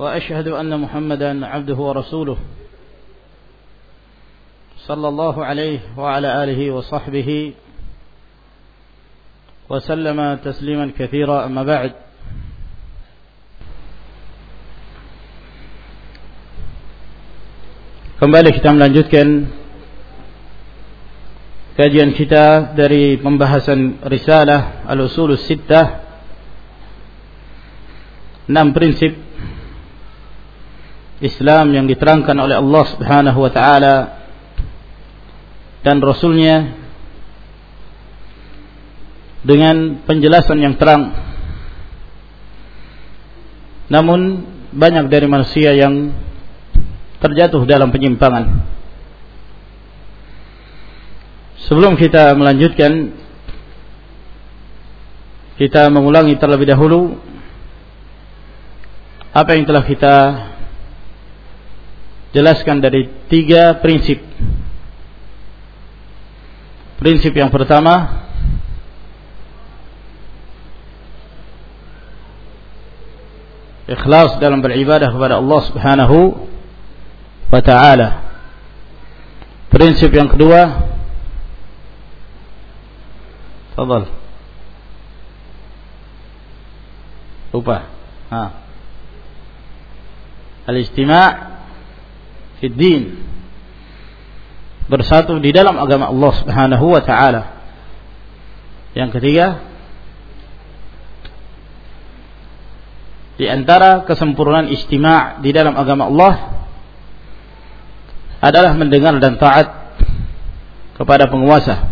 وأشهد أن محمدا عبده ورسوله صلى الله عليه وعلى آله وصحبه وسلم تسليما كثيرا أما بعد Kembali kita melanjutkan kajian kita dari pembahasan risalah Al-Usul Sittah enam prinsip Islam yang diterangkan oleh Allah Subhanahu wa taala dan rasulnya dengan penjelasan yang terang. Namun banyak dari manusia yang terjatuh dalam penyimpangan. Sebelum kita melanjutkan kita mengulangi terlebih dahulu apa yang telah kita jelaskan dari tiga prinsip. Prinsip yang pertama ikhlas dalam beribadah kepada Allah Subhanahu wa taala. Prinsip yang kedua Fadal. Lupa. Ha. Al-istima' fiddin bersatu di dalam agama Allah Subhanahu wa taala. Yang ketiga di antara kesempurnaan istima' di dalam agama Allah adalah mendengar dan taat kepada penguasa.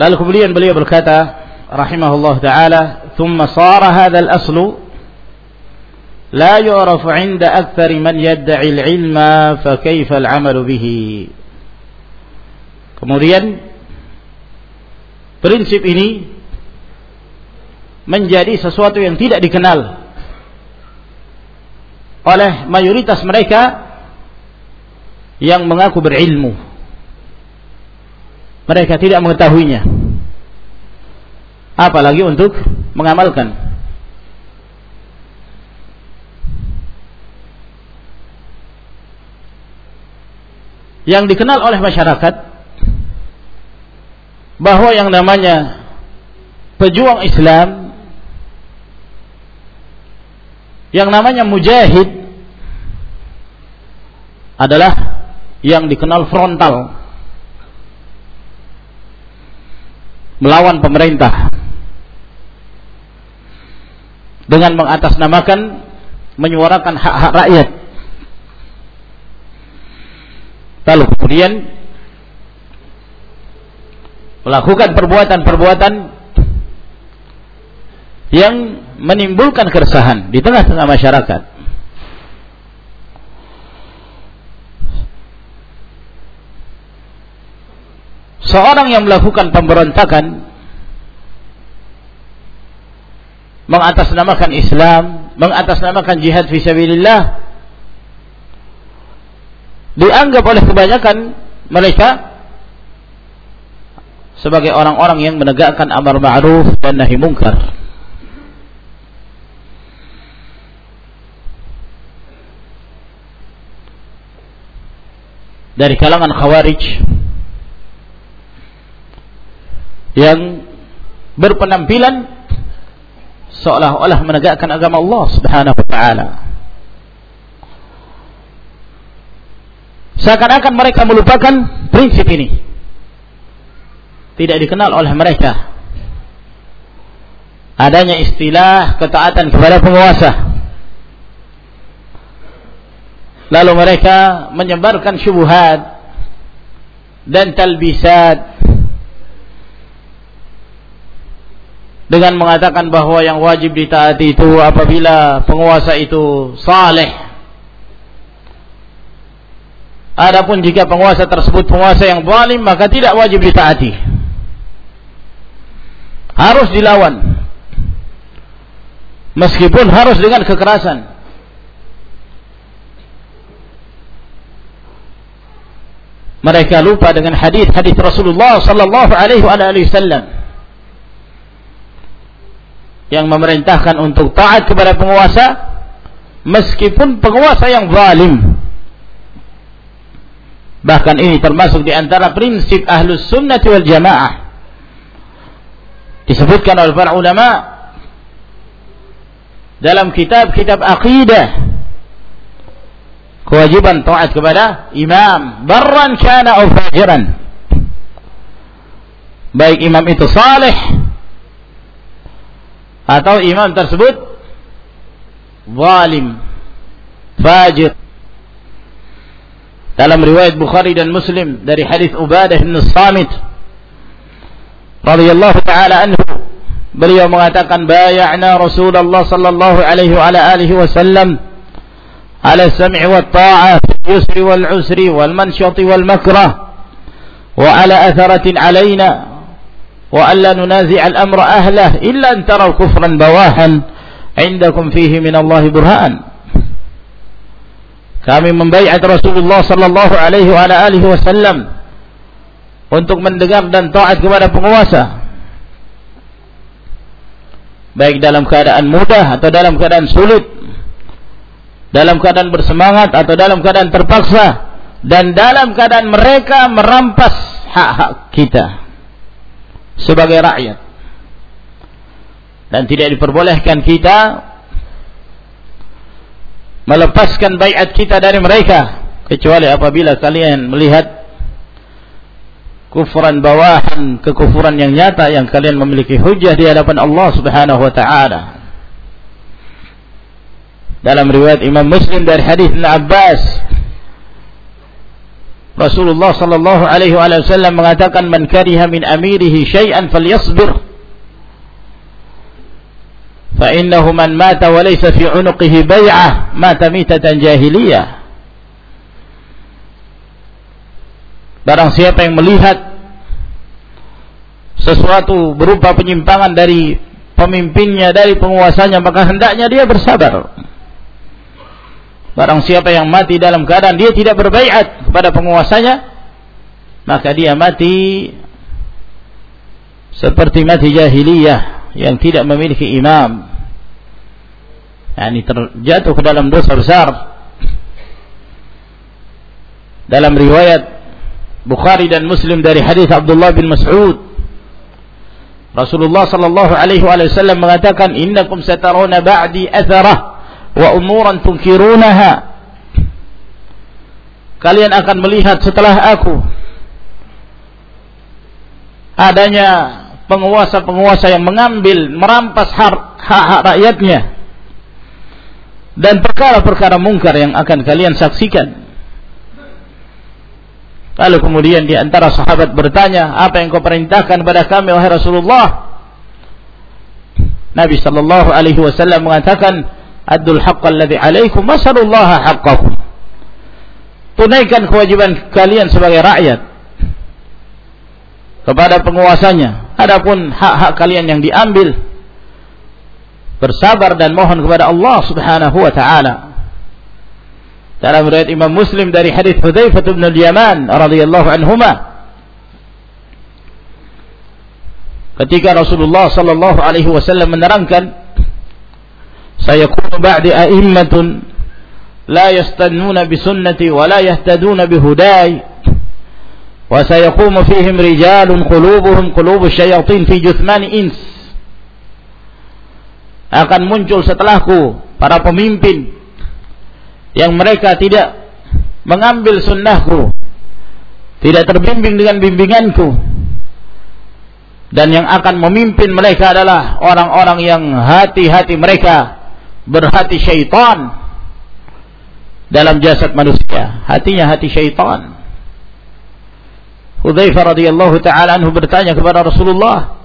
Lalu kemudian beliau berkata rahimahullah taala, "Tsumma sara hadzal aslu لا يعرف عند أكثر من يدعي العلم فكيف العمل به Kemudian prinsip ini menjadi sesuatu yang tidak dikenal oleh mayoritas mereka yang mengaku berilmu. Mereka tidak mengetahuinya. Apalagi untuk mengamalkan. Yang dikenal oleh masyarakat bahwa yang namanya pejuang Islam yang namanya mujahid adalah yang dikenal frontal melawan pemerintah dengan mengatasnamakan menyuarakan hak-hak rakyat Lalu kemudian melakukan perbuatan-perbuatan yang menimbulkan keresahan di tengah-tengah masyarakat. Seorang yang melakukan pemberontakan mengatasnamakan Islam, mengatasnamakan jihad fisabilillah dianggap oleh kebanyakan mereka sebagai orang-orang yang menegakkan amar ma'ruf dan nahi mungkar. Dari kalangan khawarij yang berpenampilan seolah-olah menegakkan agama Allah Subhanahu wa taala. Seakan-akan mereka melupakan prinsip ini. Tidak dikenal oleh mereka. Adanya istilah ketaatan kepada penguasa. Lalu mereka menyebarkan syubhat dan talbisat dengan mengatakan bahwa yang wajib ditaati itu apabila penguasa itu saleh. Adapun jika penguasa tersebut penguasa yang zalim maka tidak wajib ditaati. Harus dilawan. Meskipun harus dengan kekerasan. Mereka lupa dengan hadis-hadis Rasulullah sallallahu alaihi wasallam yang memerintahkan untuk taat kepada penguasa meskipun penguasa yang zalim bahkan ini termasuk di antara prinsip ahlus sunnah wal jamaah. Disebutkan oleh para ulama dalam kitab-kitab akidah kewajiban taat kepada imam. Barran kana atau fajiran. Baik imam itu saleh atau imam tersebut zalim fajir dalam riwayat Bukhari dan Muslim dari hadis Ubadah bin Samit radhiyallahu taala anhu beliau mengatakan bay'ana Rasulullah sallallahu alaihi wa alihi wasallam ala sam'i wa ta'ah yusri wal usri wal manshati wal makrah wa ala atharatin alaina وألا ننازع الأمر أهله إلا أن تروا كفرا بواحا عندكم فيه من الله برهان kami membaiat Rasulullah sallallahu alaihi wa alihi wasallam untuk mendengar dan taat kepada penguasa. Baik dalam keadaan mudah atau dalam keadaan sulit dalam keadaan bersemangat atau dalam keadaan terpaksa dan dalam keadaan mereka merampas hak-hak kita sebagai rakyat. Dan tidak diperbolehkan kita melepaskan bayat kita dari mereka. Kecuali apabila kalian melihat kufran bawahan kekufuran yang nyata yang kalian memiliki hujah di hadapan Allah Subhanahu wa taala. Dalam riwayat Imam Muslim dari hadis Ibn Abbas Rasulullah sallallahu alaihi wasallam mengatakan man kariha min amirihi syai'an falyasbir man mata wa laysa fi 'unuqihi bay'ah mata mitatan jahiliyah Barang siapa yang melihat sesuatu berupa penyimpangan dari pemimpinnya dari penguasanya maka hendaknya dia bersabar Barang siapa yang mati dalam keadaan dia tidak berbaiat kepada penguasanya, maka dia mati seperti mati jahiliyah yang tidak memiliki imam. Yani terjatuh ke dalam dosa besar. Dalam riwayat Bukhari dan Muslim dari hadis Abdullah bin Mas'ud. Rasulullah sallallahu alaihi wasallam mengatakan innakum satarawna ba'di atharah wa umuran tunkirunaha. Kalian akan melihat setelah aku adanya penguasa-penguasa yang mengambil merampas hak-hak rakyatnya dan perkara-perkara mungkar yang akan kalian saksikan lalu kemudian di antara sahabat bertanya apa yang kau perintahkan kepada kami wahai Rasulullah Nabi sallallahu alaihi wasallam mengatakan Adul haqqa alladhi alaikum wasalullaha haqqakum. Tunaikan kewajiban kalian sebagai rakyat kepada penguasanya. Adapun hak-hak kalian yang diambil bersabar dan mohon kepada Allah Subhanahu wa taala. Dalam riwayat Imam Muslim dari hadis Hudzaifah bin Al-Yaman radhiyallahu anhuma ketika Rasulullah sallallahu alaihi wasallam menerangkan سيكون بعد أئمة لا يستنون بسنتي ولا يهتدون بهداي وسيقوم فيهم رجال قلوبهم قلوب الشياطين في جثمان إنس akan muncul setelahku para pemimpin yang mereka tidak mengambil sunnahku tidak terbimbing dengan bimbinganku dan yang akan memimpin mereka adalah orang-orang yang hati-hati mereka berhati syaitan dalam jasad manusia. Hatinya hati syaitan. Hudzaifah radhiyallahu taala anhu bertanya kepada Rasulullah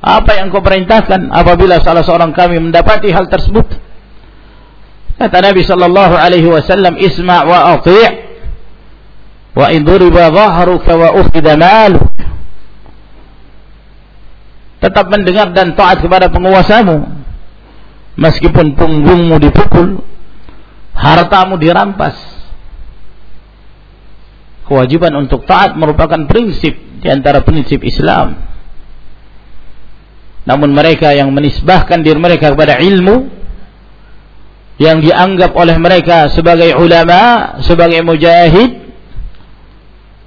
Apa yang kau perintahkan apabila salah seorang kami mendapati hal tersebut? Kata Nabi sallallahu alaihi wasallam, "Isma' wa ati' wa in duriba dhahruka wa ukhidha maluk." Tetap mendengar dan taat kepada penguasamu. Meskipun punggungmu dipukul, hartamu dirampas. Kewajiban untuk taat merupakan prinsip di antara prinsip Islam. Namun mereka yang menisbahkan diri mereka kepada ilmu yang dianggap oleh mereka sebagai ulama, sebagai mujahid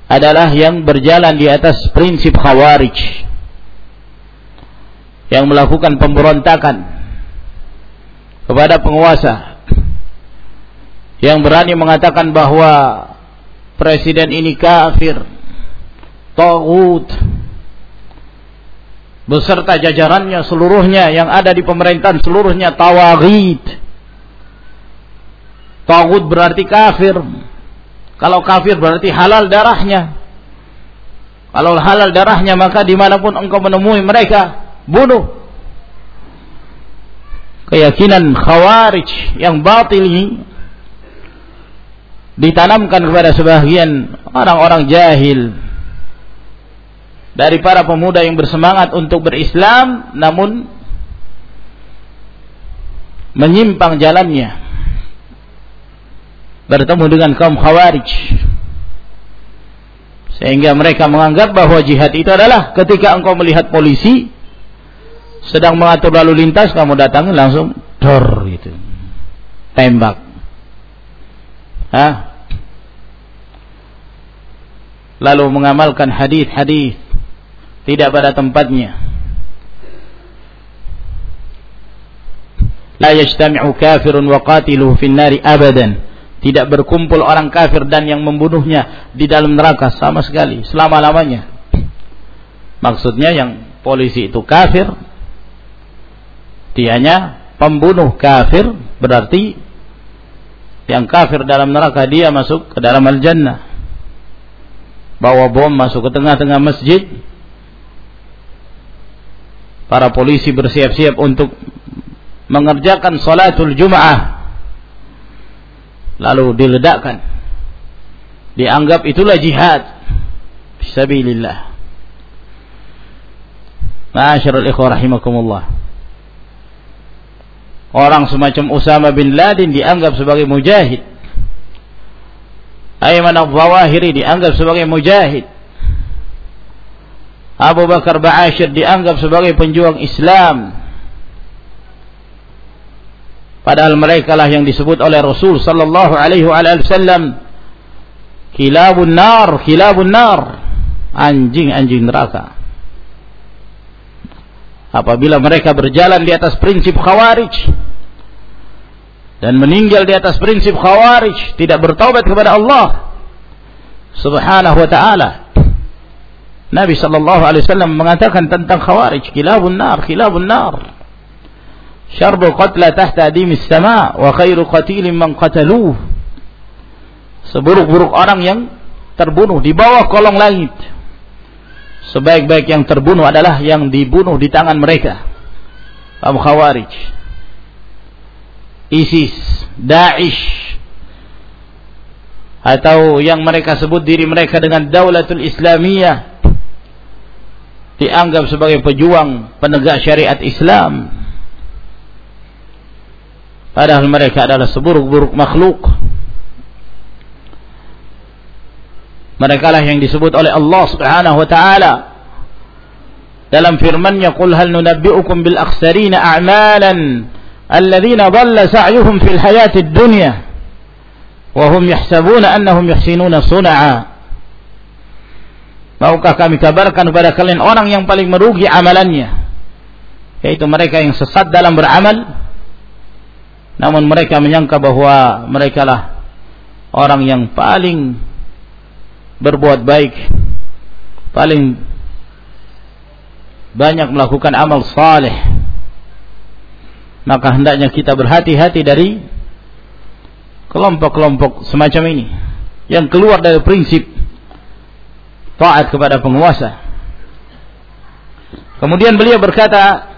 adalah yang berjalan di atas prinsip khawarij. Yang melakukan pemberontakan kepada penguasa. Yang berani mengatakan bahwa presiden ini kafir, tagut, beserta jajarannya seluruhnya yang ada di pemerintahan seluruhnya tawagid. Tagut berarti kafir. Kalau kafir berarti halal darahnya. Kalau halal darahnya maka di mana pun engkau menemui mereka bunuh. Keyakinan khawarij yang batil ini ditanamkan kepada sebagian orang-orang jahil dari para pemuda yang bersemangat untuk berislam namun menyimpang jalannya. Bertemu dengan kaum khawarij. Sehingga mereka menganggap bahwa jihad itu adalah ketika engkau melihat polisi sedang mengatur lalu lintas kamu datang langsung dor gitu. Tembak. Hah? lalu mengamalkan hadis-hadis tidak pada tempatnya. La yajtami'u kafirun wa qatiluhu fin nari abadan. Tidak berkumpul orang kafir dan yang membunuhnya di dalam neraka sama sekali selama-lamanya. Maksudnya yang polisi itu kafir dianya pembunuh kafir berarti yang kafir dalam neraka dia masuk ke dalam al-jannah. Bawa bom masuk ke tengah-tengah masjid para polisi bersiap-siap untuk mengerjakan salatul Jum'ah. Lalu diledakkan. Dianggap itulah jihad. Fisabilillah Ma'asyiral ikhwah rahimakumullah. Orang semacam Usama bin Laden dianggap sebagai mujahid. Ayman al-Zawahiri dianggap sebagai mujahid Abu Bakar Ba'asyir dianggap sebagai penjuang Islam. Padahal mereka lah yang disebut oleh Rasul sallallahu alaihi wasallam kilabun nar, kilabun nar, anjing-anjing neraka. Apabila mereka berjalan di atas prinsip khawarij dan meninggal di atas prinsip khawarij, tidak bertaubat kepada Allah Subhanahu wa taala, Nabi sallallahu alaihi wasallam mengatakan tentang khawarij, kilabun nar, kilabun nar. Syarru qatla tahta adimis sama wa khairu qatilin man qataluh. Seburuk-buruk orang yang terbunuh di bawah kolong langit. Sebaik-baik yang terbunuh adalah yang dibunuh di tangan mereka. Kaum khawarij. ISIS, Daesh, atau yang mereka sebut diri mereka dengan Daulatul Islamiyah dianggap sebagai pejuang penegak syariat Islam. Padahal mereka adalah seburuk-buruk makhluk. Mereka lah yang disebut oleh Allah Subhanahu wa taala. Dalam firman-Nya qul hal nunabbi'ukum bil akhsarina a'malan alladhina dhalla sa'yuhum fil hayatid dunya wa hum yahsabuna Maukah kami kabarkan kepada kalian orang yang paling merugi amalannya? Yaitu mereka yang sesat dalam beramal. Namun mereka menyangka bahwa mereka lah orang yang paling berbuat baik paling banyak melakukan amal saleh. Maka hendaknya kita berhati-hati dari kelompok-kelompok semacam ini yang keluar dari prinsip taat kepada penguasa. Kemudian beliau berkata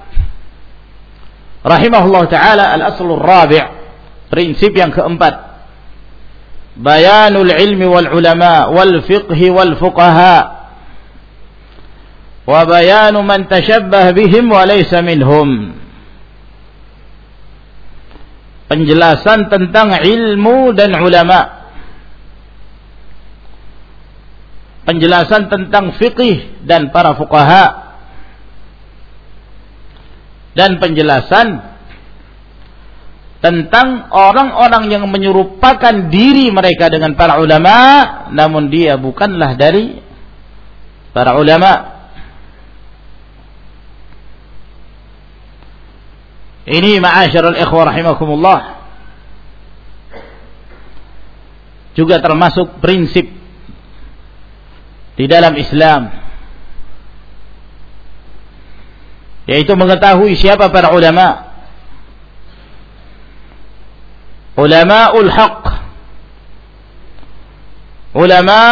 rahimahullah taala al-aslur rabi' prinsip yang keempat bayanul ilmi wal ulama wal fiqhi wal fuqaha wa bayanu man tashabbah bihim wa laysa minhum penjelasan tentang ilmu dan ulama penjelasan tentang fikih dan para fuqaha dan penjelasan tentang orang-orang yang menyerupakan diri mereka dengan para ulama namun dia bukanlah dari para ulama. Ini ma'asyiral ikhwah rahimakumullah. Juga termasuk prinsip di dalam Islam. Yaitu mengetahui siapa para ulama. Ulamaul haq ulama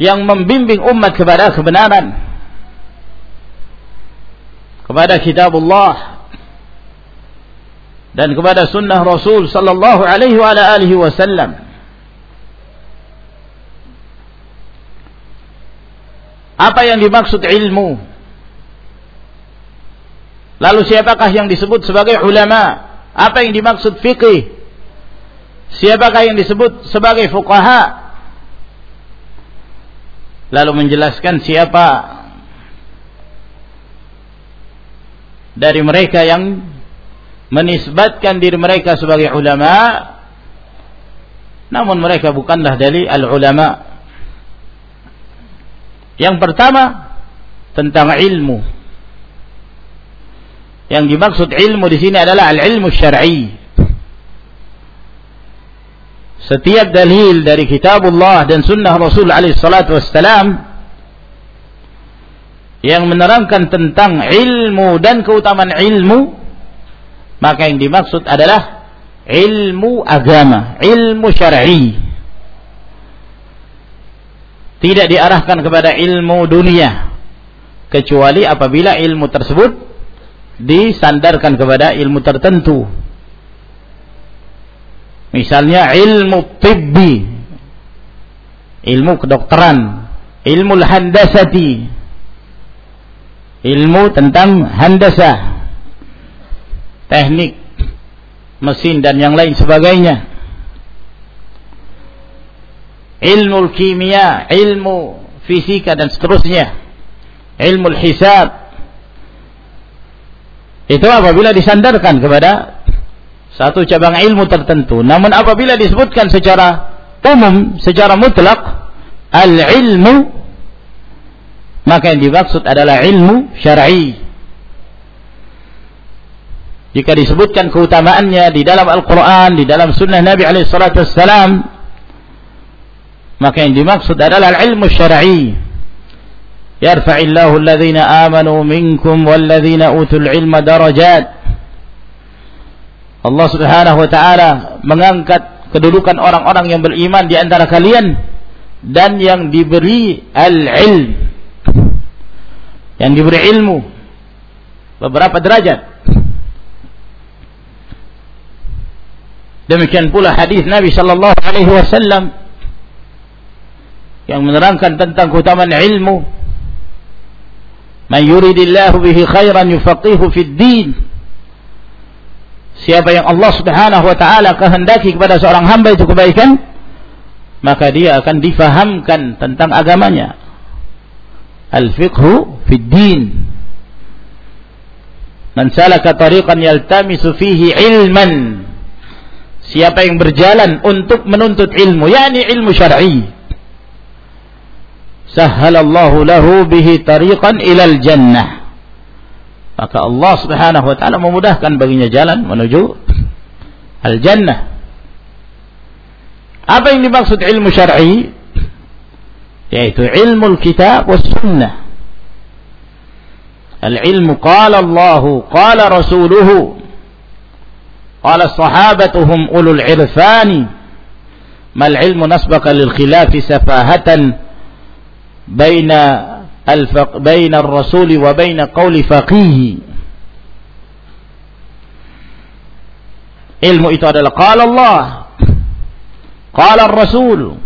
yang membimbing umat kepada kebenaran. Kepada kitabullah. Dan kepada sunnah Rasul sallallahu alaihi wa alihi wasallam apa yang dimaksud ilmu Lalu siapakah yang disebut sebagai ulama? Apa yang dimaksud fikih? Siapakah yang disebut sebagai fuqaha? Lalu menjelaskan siapa dari mereka yang menisbatkan diri mereka sebagai ulama namun mereka bukanlah dari al-ulama. Yang pertama tentang ilmu yang dimaksud ilmu di sini adalah al-ilmu syar'i. Setiap dalil dari kitabullah dan sunnah Rasul alaihi salatu wassalam yang menerangkan tentang ilmu dan keutamaan ilmu maka yang dimaksud adalah ilmu agama, ilmu syar'i. Tidak diarahkan kepada ilmu dunia. Kecuali apabila ilmu tersebut disandarkan kepada ilmu tertentu. Misalnya ilmu tibbi, ilmu kedokteran, ilmu handasati, ilmu tentang handasa, teknik, mesin dan yang lain sebagainya. Ilmu kimia, ilmu fisika dan seterusnya. Ilmu hisab, itu apabila disandarkan kepada satu cabang ilmu tertentu. Namun apabila disebutkan secara umum, secara mutlak, al-ilmu maka yang dimaksud adalah ilmu syar'i. Jika disebutkan keutamaannya di dalam Al-Quran, di dalam Sunnah Nabi SAW, maka yang dimaksud adalah ilmu syar'i. Yarfa'illahu alladhina amanu minkum walladhina utul ilma darajat. Allah Subhanahu wa taala mengangkat kedudukan orang-orang yang beriman di antara kalian dan yang diberi al-ilm. Yang diberi ilmu beberapa derajat. Demikian pula hadis Nabi sallallahu alaihi wasallam yang menerangkan tentang keutamaan ilmu Man yuridillahu bihi khairan yufaqihu fid din. Siapa yang Allah Subhanahu wa taala kehendaki kepada seorang hamba itu kebaikan, maka dia akan difahamkan tentang agamanya. Al-fiqhu fid din. Man salaka tariqan yaltamisu fihi ilman. Siapa yang berjalan untuk menuntut ilmu, yakni ilmu syar'i sahhalallahu lahu bihi tariqan ilal jannah. Maka Allah Subhanahu wa taala memudahkan baginya jalan menuju al jannah. Apa yang dimaksud ilmu syar'i? Yaitu ilmu kitab was sunnah. Al ilmu qala Allah qala rasuluhu qala sahabatuhum ulul irfani. Mal ilmu nasbaka lil khilafi baina الفق بين الرسول وبين قول فقيه ilmu itu adalah qala Allah qala Rasul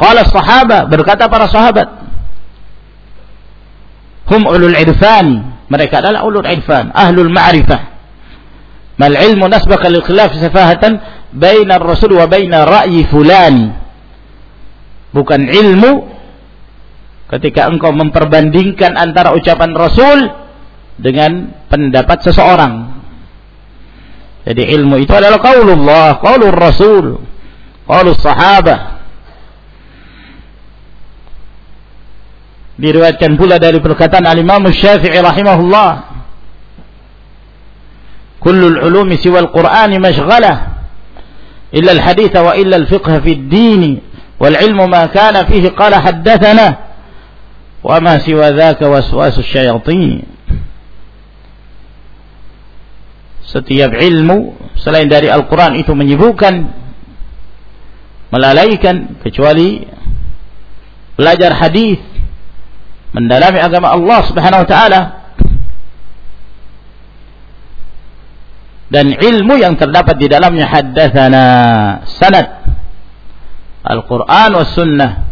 qala sahaba berkata para sahabat hum ulul irfan mereka adalah ulul irfan ahlul ma'rifah mal ilmu nasbaka lil khilaf safahatan baina ar-rasul wa baina ra'yi fulan bukan ilmu ketika engkau memperbandingkan antara ucapan Rasul dengan pendapat seseorang jadi ilmu itu adalah qaulullah, qaulur rasul, qaulus sahabah. Diriwayatkan pula dari perkataan al-Imam Syafi'i rahimahullah. Kullul ulumi siwa al-Qur'ani mashghalah illa al-hadith wa illa al-fiqh fi ad-din wal ilmu ma kana fihi qala haddathana wa ma siwa syayatin. setiap ilmu selain dari Al-Quran itu menyibukkan melalaikan kecuali belajar hadis mendalami agama Allah Subhanahu wa taala dan ilmu yang terdapat di dalamnya. Haddatsana sanad Al-Quran was sunnah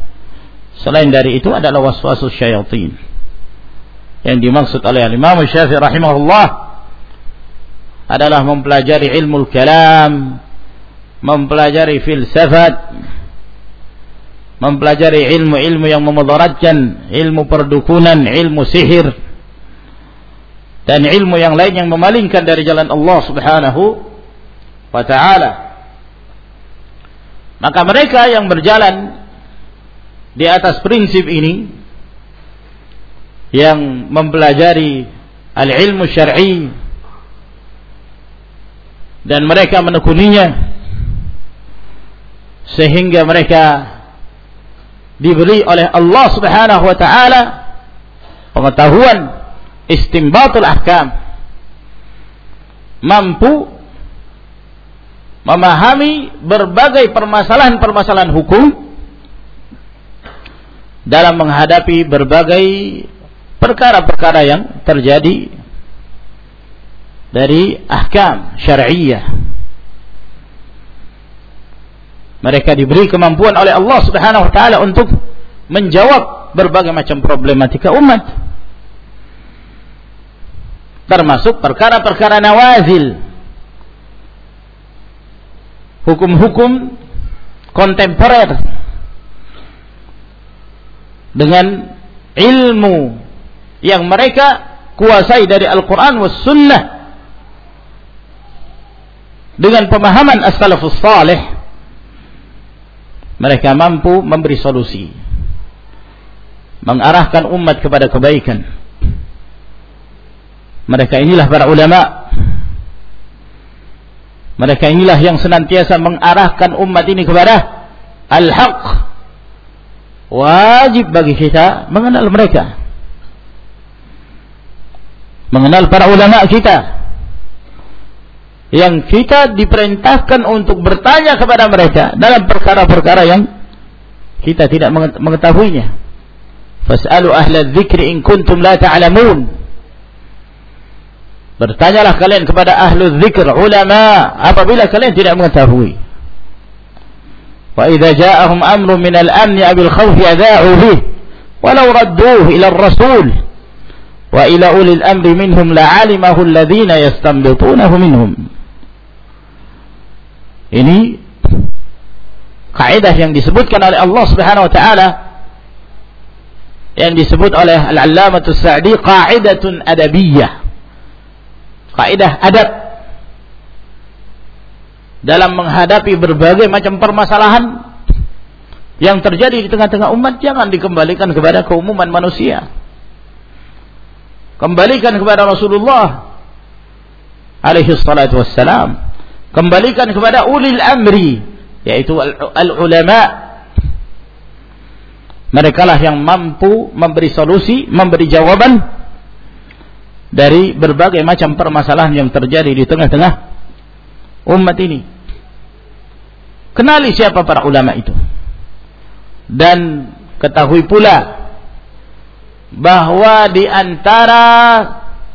selain dari itu adalah waswasus syaitan yang dimaksud oleh Imam Syafi'i rahimahullah adalah mempelajari ilmu kalam, mempelajari filsafat, mempelajari ilmu-ilmu yang memudaratkan, ilmu perdukunan, ilmu sihir, dan ilmu yang lain yang memalingkan dari jalan Allah Subhanahu wa taala. Maka mereka yang berjalan di atas prinsip ini yang mempelajari al-ilmu syar'i dan mereka menekuninya sehingga mereka diberi oleh Allah Subhanahu wa taala pengetahuan istimbatul ahkam mampu memahami berbagai permasalahan-permasalahan hukum dalam menghadapi berbagai perkara-perkara yang terjadi dari ahkam syar'iyyah. Mereka diberi kemampuan oleh Allah Subhanahu wa taala untuk menjawab berbagai macam problematika umat. Termasuk perkara-perkara nawazil. Hukum-hukum kontemporer dengan ilmu yang mereka kuasai dari Al-Quran was sunnah dengan pemahaman as-salafus salih mereka mampu memberi solusi mengarahkan umat kepada kebaikan. Mereka inilah para ulama mereka inilah yang senantiasa mengarahkan umat ini kepada al-haq wajib bagi kita mengenal mereka mengenal para ulama kita yang kita diperintahkan untuk bertanya kepada mereka dalam perkara-perkara yang kita tidak mengetahuinya. Fas'alu ahla dzikri in kuntum la ta'lamun. Bertanyalah kalian kepada ahlu dzikr, ulama, apabila kalian tidak mengetahui. Wa idza ja'ahum amrun min al-amn aw al-khawf adha'u bih, walau radduhu ila ar-rasul wa ila ulil amri minhum la'alimahu alladhina yastanbitunahu minhum. Ini kaidah yang disebutkan oleh Allah Subhanahu wa taala yang disebut oleh Al-Allamatus Sa'di qaidatun adabiyyah. Kaidah adab. Dalam menghadapi berbagai macam permasalahan yang terjadi di tengah-tengah umat jangan dikembalikan kepada keumuman manusia. Kembalikan kepada Rasulullah alaihi salatu wassalam. Kembalikan kepada ulil amri yaitu al-ulama. Mereka lah yang mampu memberi solusi memberi jawaban dari berbagai macam permasalahan yang terjadi di tengah-tengah umat ini. Kenali siapa para ulama itu. Dan ketahui pula bahwa di antara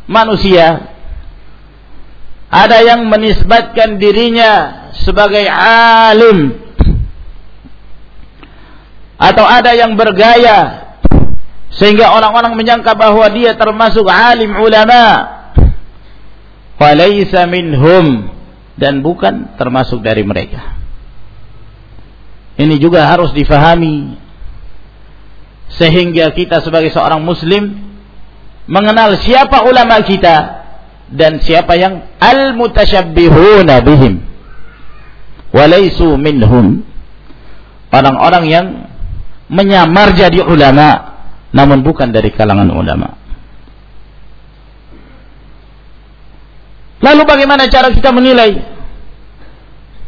manusia ada yang menisbatkan dirinya sebagai alim atau ada yang bergaya sehingga orang-orang menyangka bahwa dia termasuk alim ulama. Falaysa minhum. Dan bukan termasuk dari mereka. Ini juga harus difahami. Sehingga kita sebagai seorang muslim mengenal siapa ulama kita dan siapa yang al-mutasyabbihuna bihim. Walaisu minhum. Orang-orang yang menyamar jadi ulama namun bukan dari kalangan ulama. Lalu bagaimana cara kita menilai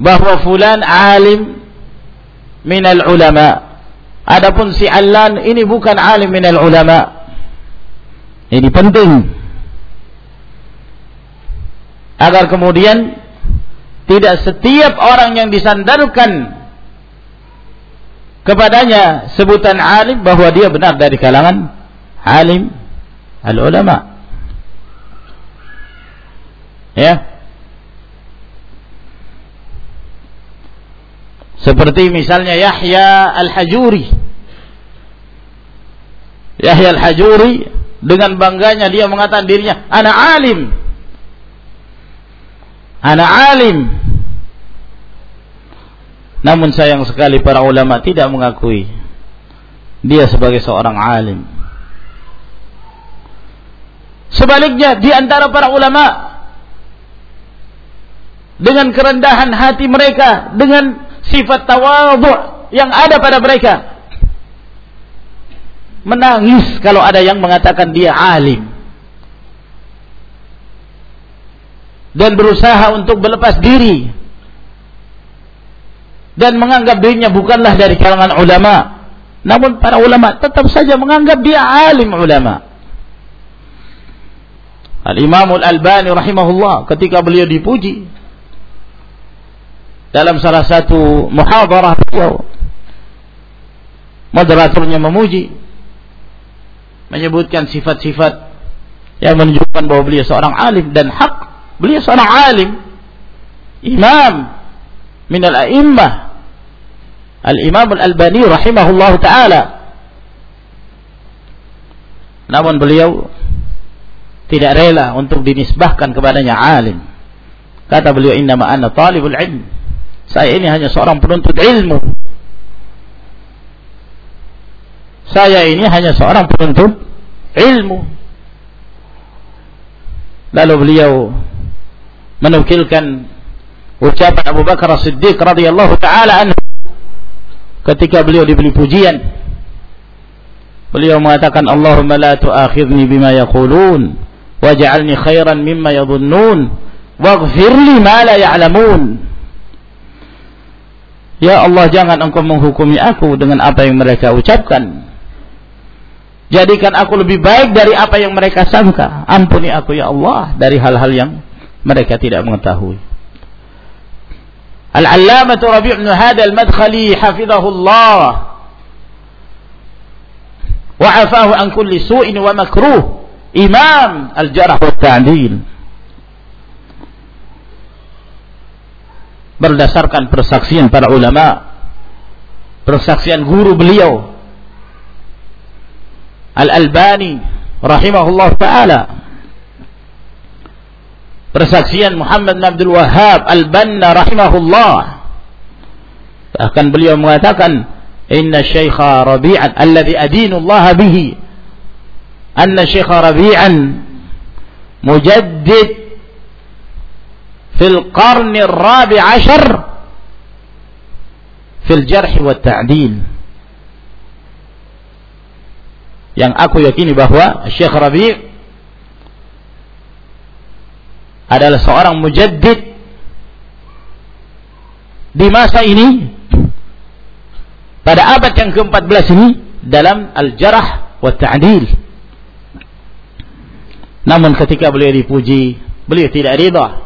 bahwa fulan alim minal ulama? Adapun si Allan ini bukan alim minal ulama. Ini penting. Agar kemudian tidak setiap orang yang disandarkan kepadanya sebutan alim bahwa dia benar dari kalangan alim al-ulama. Ya. Seperti misalnya Yahya al-Hajuri. Yahya al-Hajuri dengan bangganya dia mengatakan dirinya anak alim. Anak alim namun sayang sekali para ulama tidak mengakui dia sebagai seorang alim. Sebaliknya di antara para ulama dengan kerendahan hati mereka, dengan sifat tawadhu yang ada pada mereka menangis kalau ada yang mengatakan dia alim dan berusaha untuk berlepas diri dan menganggap dirinya bukanlah dari kalangan ulama. Namun para ulama tetap saja menganggap dia alim ulama. Al-Imam Al-Albani rahimahullah ketika beliau dipuji dalam salah satu muhadarah beliau moderatornya memuji menyebutkan sifat-sifat yang menunjukkan bahwa beliau seorang alim dan hak beliau seorang alim imam min al-a'immah Al-Imam Al-Albani rahimahullah taala. Namun beliau tidak rela untuk dinisbahkan kepadanya alim. Kata beliau inna ma anna talibul ilm. Saya ini hanya seorang penuntut ilmu. Saya ini hanya seorang penuntut ilmu. Lalu beliau menukilkan ucapan Abu Bakar As-Siddiq radhiyallahu taala anhu ketika beliau diberi pujian. Beliau mengatakan Allahumma la tu'akhidni bima yaqulun waj'alni khairan mimma yadhunnun waghfir li ma la ya'lamun. Ya Allah jangan engkau menghukumi aku dengan apa yang mereka ucapkan. Jadikan aku lebih baik dari apa yang mereka sangka. Ampuni aku ya Allah dari hal-hal yang mereka tidak mengetahui العلامة ربيع بن هذا المدخلي حفظه الله وعفاه عن كل سوء ومكروه إمام الجرح والتعديل berdasarkan persaksian para ulama persaksian guru beliau Al-Albani rahimahullah taala persaksian Muhammad bin Abdul Wahhab Al-Banna rahimahullah bahkan beliau mengatakan inna syaikha rabi'an alladhi adinu Allah bihi anna syaikha rabi'an mujaddid fil qarni rabi ashar fil jarh wa ta'dil yang aku yakini bahwa Syekh Rabi' adalah seorang mujaddid di masa ini pada abad yang ke-14 ini dalam al-jarah wa ta'dil. Namun ketika beliau dipuji, beliau tidak ridha.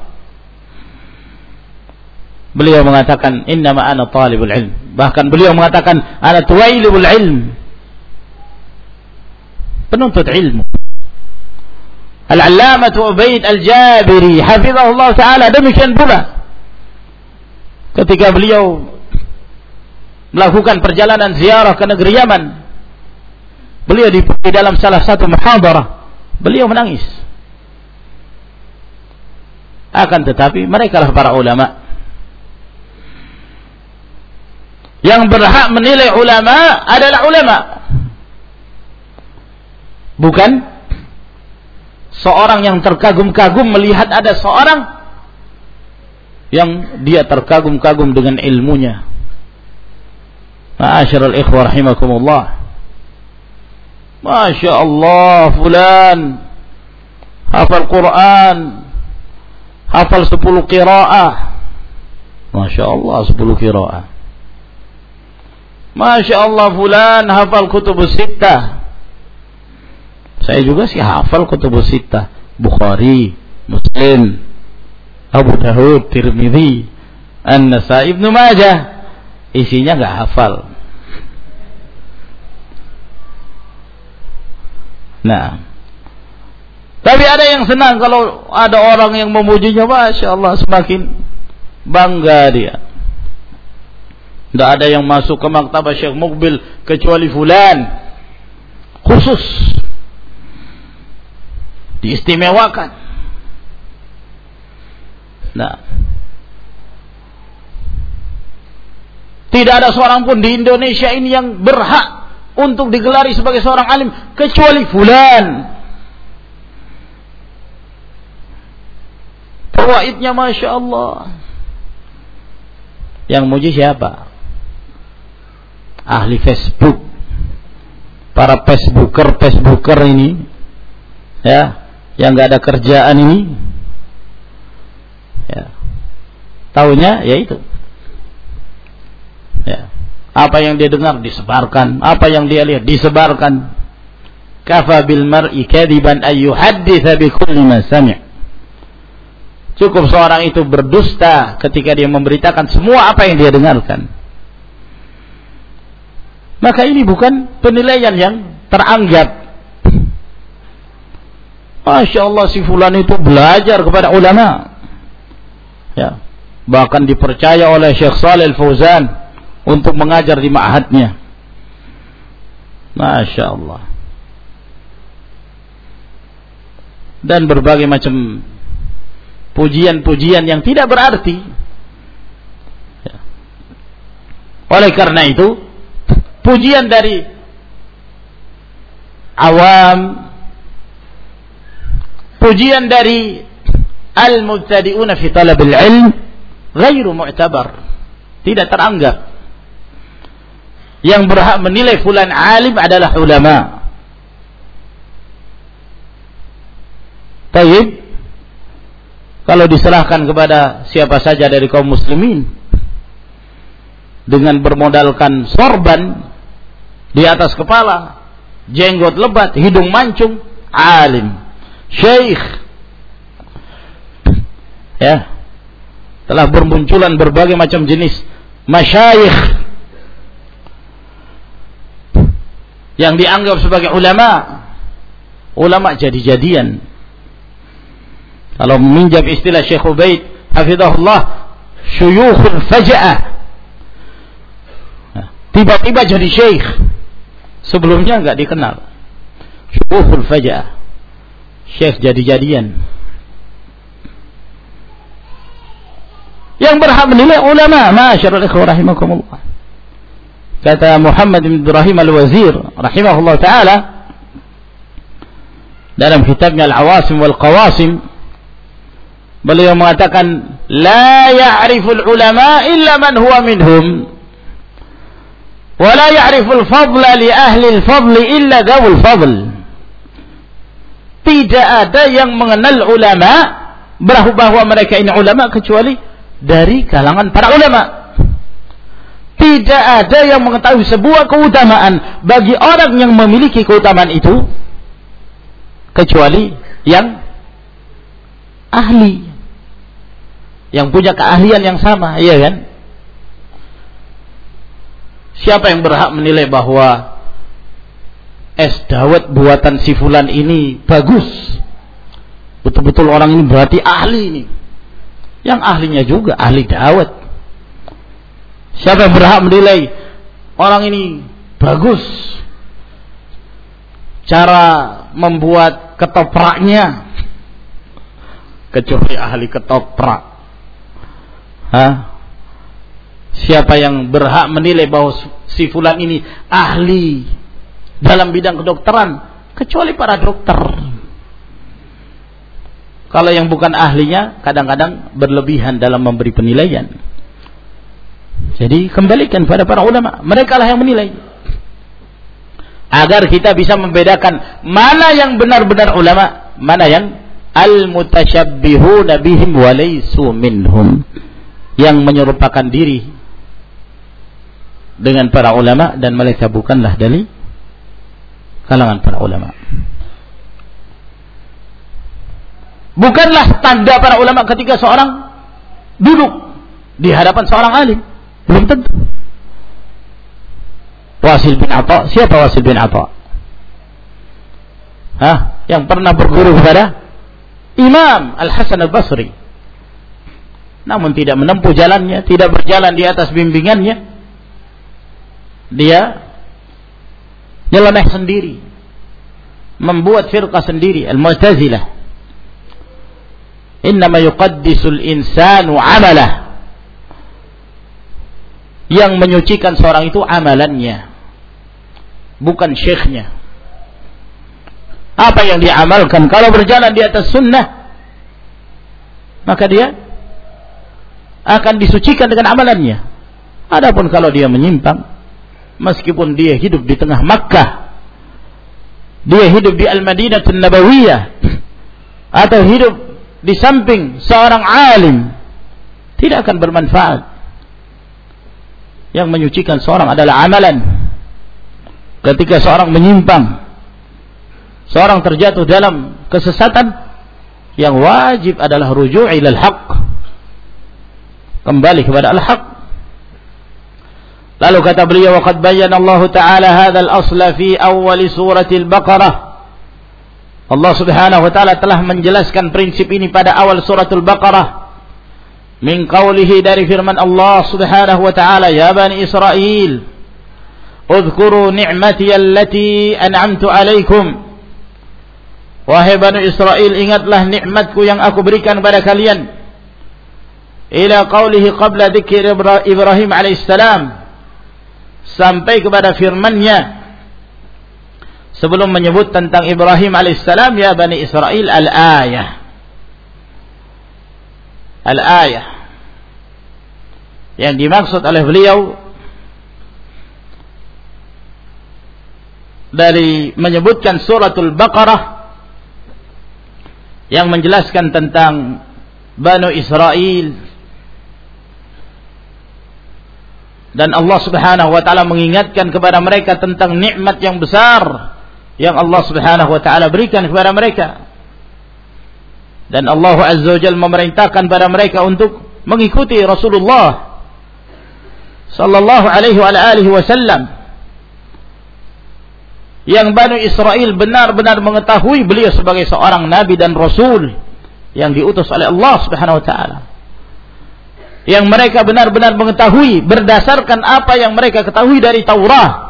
Beliau mengatakan inna ma ana talibul ilm. Bahkan beliau mengatakan ana tuwailul ilm. penuntut ilmu. Al-Allamah Al-Jabiri hafizahullah taala demikian pula ketika beliau melakukan perjalanan ziarah ke negeri Yaman beliau di, di dalam salah satu muhadarah beliau menangis. Akan tetapi mereka lah para ulama yang berhak menilai ulama adalah ulama bukan seorang yang terkagum-kagum melihat ada seorang yang dia terkagum-kagum dengan ilmunya. Ma'asyiral ikhwah rahimakumullah. Masya Allah fulan hafal Quran hafal 10 qiraah. Masya Allah 10 qiraah. Masya Allah fulan hafal kutubus sittah saya juga sih hafal kutubus sita. Bukhari, Muslim, Abu Dawud, Tirmidzi, An-Nasai, Ibnu Majah. Isinya nggak hafal. Nah, tapi ada yang senang kalau ada orang yang memujinya, masya Allah semakin bangga dia. Tidak ada yang masuk ke maktabah Syekh Mukbil kecuali fulan khusus diistimewakan. Nah, tidak ada seorang pun di Indonesia ini yang berhak untuk digelari sebagai seorang alim kecuali fulan. Perwaidnya Masya Allah. Yang muji siapa? Ahli Facebook. Para Facebooker, Facebooker ini. Ya yang nggak ada kerjaan ini. Ya. Tahunya ya itu. Ya. Apa yang dia dengar disebarkan. Apa yang dia lihat disebarkan. Kafa bil mar'i kadiban ay yuhadditha bi kulli cukup seorang itu berdusta ketika dia memberitakan semua apa yang dia dengarkan. Maka ini bukan penilaian yang teranggap Masya Allah si fulan itu belajar kepada ulama. Ya. Bahkan dipercaya oleh Syekh Saleh Al-Fauzan untuk mengajar di ma'hadnya. Masya Allah. Dan berbagai macam pujian-pujian yang tidak berarti. Ya. Oleh karena itu, pujian dari awam pujian dari al-mubtadi'una fi talabil ilm ghairu mu'tabar. Tidak teranggap. Yang berhak menilai fulan alim adalah ulama. Taib kalau diserahkan kepada siapa saja dari kaum muslimin dengan bermodalkan sorban di atas kepala jenggot lebat hidung mancung alim syekh ya. Telah bermunculan berbagai macam jenis masyayikh yang dianggap sebagai ulama. Ulama jadi-jadian. Kalau meminjam istilah Syekh Ubaid hafizahullah syuyukhul faja'ah. Tiba-tiba jadi syekh sebelumnya enggak dikenal. Syuyukhul faja'ah Syekh jadi-jadian. Yang berhak menilai ulama, masyarul ikhwah rahimakumullah. Kata Muhammad bin Ibrahim Al-Wazir rahimahullah taala dalam kitabnya Al-Awasim wal Qawasim beliau mengatakan la ya'riful ulama illa man huwa minhum wa la ya'riful fadla li ahli al-fadl illa dhawul fadl tidak ada yang mengenal ulama bahwa mereka ini ulama kecuali dari kalangan para ulama. Tidak ada yang mengetahui sebuah keutamaan bagi orang yang memiliki keutamaan itu kecuali yang ahli yang punya keahlian yang sama, iya kan? Siapa yang berhak menilai bahwa es dawet buatan si fulan ini bagus. Betul-betul orang ini berarti ahli ini. Yang ahlinya juga ahli dawet. Siapa yang berhak menilai orang ini bagus? Cara membuat ketopraknya kecuali ahli ketoprak. Hah? Siapa yang berhak menilai bahwa si fulan ini ahli dalam bidang kedokteran kecuali para dokter. Kalau yang bukan ahlinya kadang-kadang berlebihan dalam memberi penilaian. Jadi kembalikan pada para ulama, mereka lah yang menilai. Agar kita bisa membedakan mana yang benar-benar ulama, mana yang al-mutasyabbihuna bihim wa minhum. Yang menyerupakan diri dengan para ulama dan mereka bukanlah dari kalangan para ulama. Bukanlah tanda para ulama ketika seorang duduk di hadapan seorang alim. Belum tentu. Wasil bin Atta, siapa Wasil bin Atta? Hah? Yang pernah berguru kepada Imam Al-Hasan Al-Basri. Namun tidak menempuh jalannya, tidak berjalan di atas bimbingannya. Dia nyeleneh sendiri. Membuat firqah sendiri. Al-mu'tazilah. Innama yuqaddisul insanu amalah. Yang menyucikan seorang itu amalannya. Bukan syekhnya. Apa yang diamalkan kalau berjalan di atas sunnah maka dia akan disucikan dengan amalannya. Adapun kalau dia menyimpang meskipun dia hidup di tengah Makkah dia hidup di Al-Madinah Nabawiyah atau hidup di samping seorang alim tidak akan bermanfaat. Yang menyucikan seorang adalah amalan. Ketika seorang menyimpang seorang terjatuh dalam kesesatan yang wajib adalah rujuk ilal haq. Kembali kepada al-haq Lalu kata beliau waqad bayyana Allah taala hadzal asla fi awal surah al-Baqarah. Allah Subhanahu wa taala telah menjelaskan prinsip ini pada awal surah Al-Baqarah. Min qawlihi dari firman Allah Subhanahu wa taala, "Ya bani Israel, udhkuru ni'mati allati an'amtu 'alaikum." Wahai bani Israel, ingatlah nikmatku yang aku berikan kepada kalian. Ila qawlihi qabla dzikri Ibrahim alaihissalam sampai kepada firman-Nya. Sebelum menyebut tentang Ibrahim alaihissalam ya Bani Israel al-ayah. Al-ayah. Yang dimaksud oleh beliau dari menyebutkan suratul Baqarah yang menjelaskan tentang Bani Israel dan Allah Subhanahu wa taala mengingatkan kepada mereka tentang nikmat yang besar yang Allah Subhanahu wa taala berikan kepada mereka. Dan Allah Azza wa memerintahkan kepada mereka untuk mengikuti Rasulullah sallallahu alaihi wa alihi wasallam yang Bani Israel benar-benar mengetahui beliau sebagai seorang nabi dan rasul yang diutus oleh Allah Subhanahu wa taala yang mereka benar-benar mengetahui berdasarkan apa yang mereka ketahui dari Taurat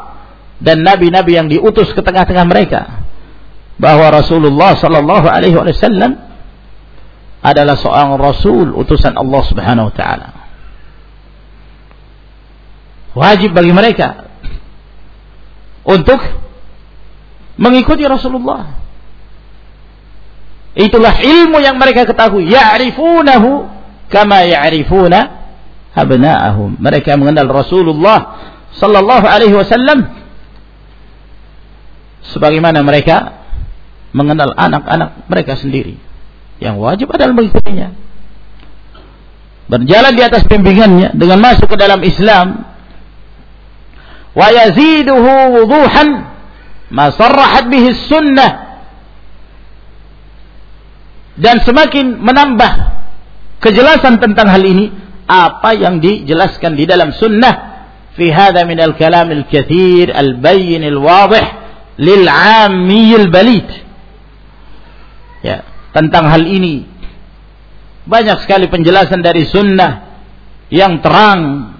dan nabi-nabi yang diutus ke tengah-tengah mereka bahwa Rasulullah sallallahu alaihi wasallam adalah seorang rasul utusan Allah Subhanahu wa taala. Wajib bagi mereka untuk mengikuti Rasulullah. Itulah ilmu yang mereka ketahui. Ya'rifunahu kama ya'rifuna abna'ahum. Mereka mengenal Rasulullah sallallahu alaihi wasallam sebagaimana mereka mengenal anak-anak mereka sendiri. Yang wajib adalah mengikutinya. Berjalan di atas bimbingannya dengan masuk ke dalam Islam. Wa yaziduhu wuduhan ma sarrahat bihi sunnah. Dan semakin menambah kejelasan tentang hal ini apa yang dijelaskan di dalam sunnah fi hadha min al-kalam al-kathir al-bayyin al-wadih lil amiyil balid. Ya, tentang hal ini banyak sekali penjelasan dari sunnah yang terang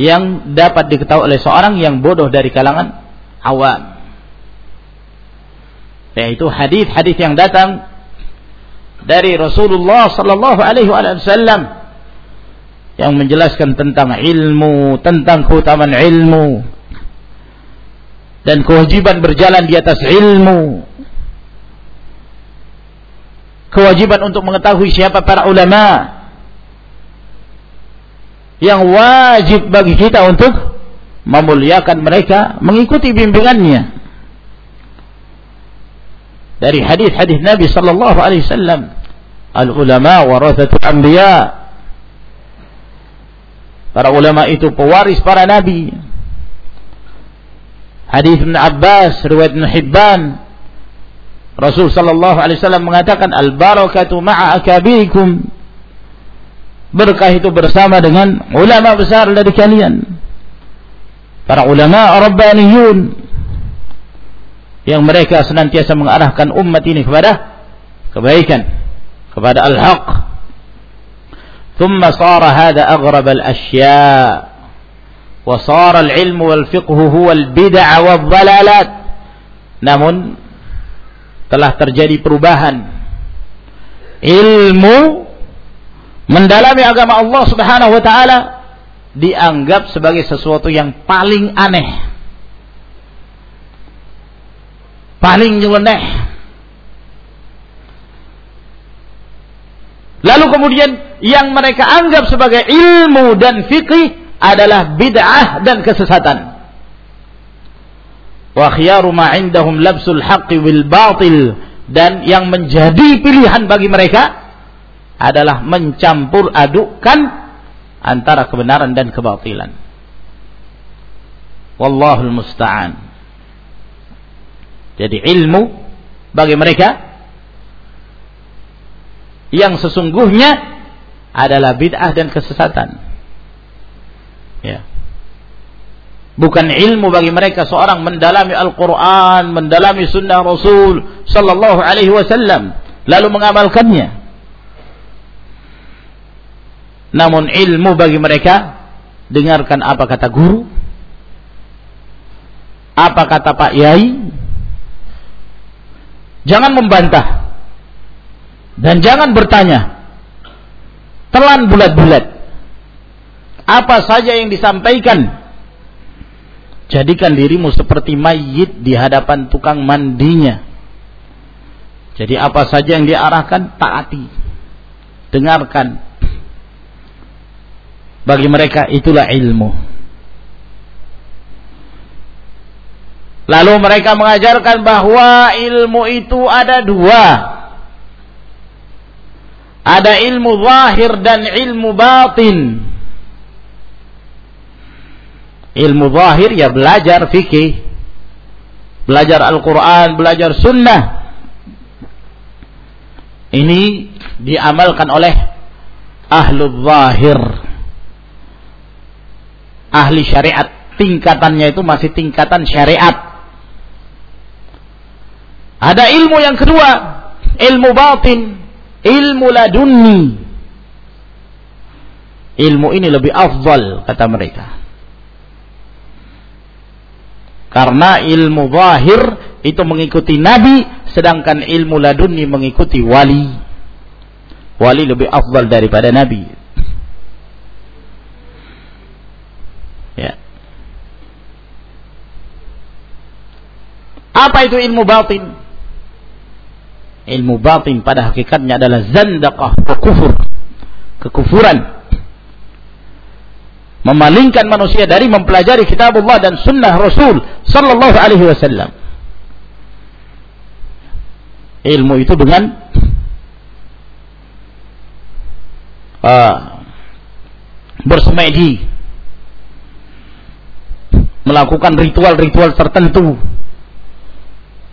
yang dapat diketahui oleh seorang yang bodoh dari kalangan awam. Yaitu hadis-hadis yang datang dari Rasulullah sallallahu alaihi wasallam yang menjelaskan tentang ilmu, tentang keutamaan ilmu dan kewajiban berjalan di atas ilmu. Kewajiban untuk mengetahui siapa para ulama yang wajib bagi kita untuk memuliakan mereka, mengikuti bimbingannya. Dari hadis-hadis Nabi sallallahu alaihi wasallam, al-ulama warathatul anbiya. Para ulama itu pewaris para nabi. Hadis Ibn Abbas, riwayat Ibn Hibban, Rasul sallallahu alaihi wasallam mengatakan al-barakatu ma'a akabirikum berkah itu bersama dengan ulama besar dari kalian. Para ulama rabbaniyun yang mereka senantiasa mengarahkan umat ini kepada kebaikan kepada al-haq ثم صار هذا أغرب الأشياء وصار العلم والفقه هو البدع والضلالات namun telah terjadi perubahan ilmu mendalami agama Allah Subhanahu wa taala dianggap sebagai sesuatu yang paling aneh. Paling nyeleneh. Lalu kemudian yang mereka anggap sebagai ilmu dan fikih adalah bid'ah dan kesesatan. Wa khiyaru ma indahum labsul haqqi batil dan yang menjadi pilihan bagi mereka adalah mencampur adukkan antara kebenaran dan kebatilan. Wallahul musta'an. Jadi ilmu bagi mereka yang sesungguhnya adalah bid'ah dan kesesatan. Ya. Bukan ilmu bagi mereka seorang mendalami Al-Quran, mendalami sunnah Rasul Sallallahu Alaihi Wasallam, lalu mengamalkannya. Namun ilmu bagi mereka dengarkan apa kata guru, apa kata Pak Yai. Jangan membantah dan jangan bertanya. Telan bulat-bulat. Apa saja yang disampaikan jadikan dirimu seperti mayit di hadapan tukang mandinya. Jadi apa saja yang diarahkan taati. Dengarkan bagi mereka itulah ilmu. Lalu mereka mengajarkan bahwa ilmu itu ada dua. Ada ilmu zahir dan ilmu batin. Ilmu zahir ya belajar fikih, belajar Al-Quran, belajar sunnah. Ini diamalkan oleh ahlu zahir ahli syariat tingkatannya itu masih tingkatan syariat ada ilmu yang kedua. Ilmu batin. Ilmu ladunni. Ilmu ini lebih afdal kata mereka. Karena ilmu zahir itu mengikuti nabi sedangkan ilmu ladunni mengikuti wali. Wali lebih afdal daripada nabi. Apa itu ilmu batin? Ilmu batin pada hakikatnya adalah zandaqah wa kufur. Kekufuran. Memalingkan manusia dari mempelajari kitab Allah dan sunnah Rasul sallallahu alaihi wasallam. Ilmu itu dengan uh, bersemedi melakukan ritual-ritual tertentu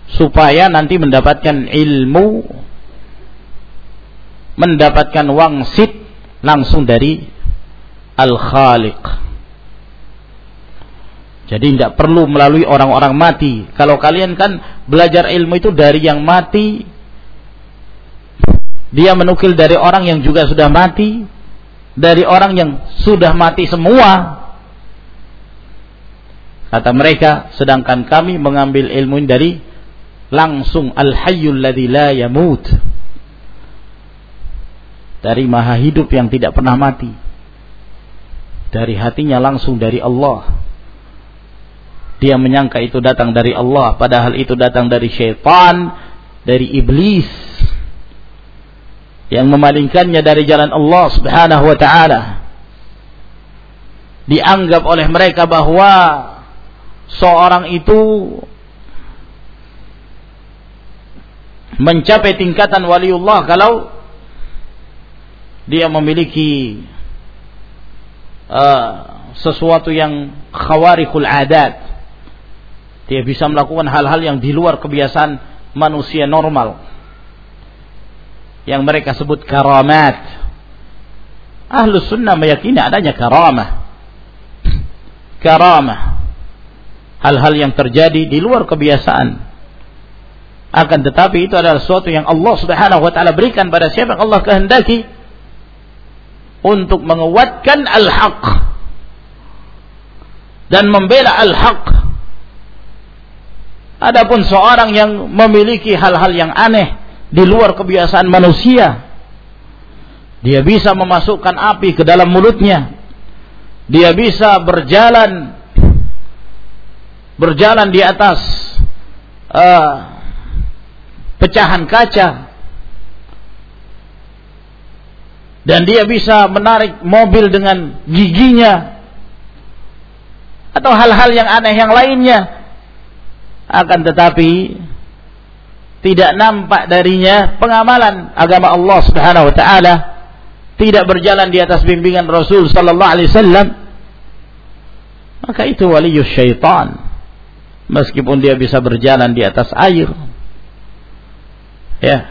supaya nanti mendapatkan ilmu mendapatkan wangsit langsung dari Al-Khaliq Jadi tidak perlu melalui orang-orang mati. Kalau kalian kan belajar ilmu itu dari yang mati, dia menukil dari orang yang juga sudah mati, dari orang yang sudah mati semua. Kata mereka, sedangkan kami mengambil ilmu dari langsung al-hayyul ladzi la yamut. Dari maha hidup yang tidak pernah mati. Dari hatinya langsung dari Allah dia menyangka itu datang dari Allah, padahal itu datang dari syaitan, dari iblis yang memalingkannya dari jalan Allah Subhanahu wa taala. Dianggap oleh mereka bahwa seorang itu mencapai tingkatan waliullah kalau dia memiliki uh, sesuatu yang khawarikul adat dia bisa melakukan hal-hal yang di luar kebiasaan manusia normal. Yang mereka sebut karamat. Ahlus sunnah meyakini adanya karamah. Karamah. Hal-hal yang terjadi di luar kebiasaan. Akan tetapi itu adalah sesuatu yang Allah subhanahu wa ta'ala berikan pada siapa yang Allah kehendaki. Untuk menguatkan al-haq. Dan membela al-haq Adapun seorang yang memiliki hal-hal yang aneh di luar kebiasaan manusia, dia bisa memasukkan api ke dalam mulutnya. Dia bisa berjalan berjalan di atas uh, pecahan kaca. Dan dia bisa menarik mobil dengan giginya. Atau hal-hal yang aneh yang lainnya. Akan tetapi tidak nampak darinya pengamalan agama Allah Subhanahu wa taala. Tidak berjalan di atas bimbingan Rasul sallallahu alaihi wasallam. Maka itu waliyus syaitan. Meskipun dia bisa berjalan di atas air ya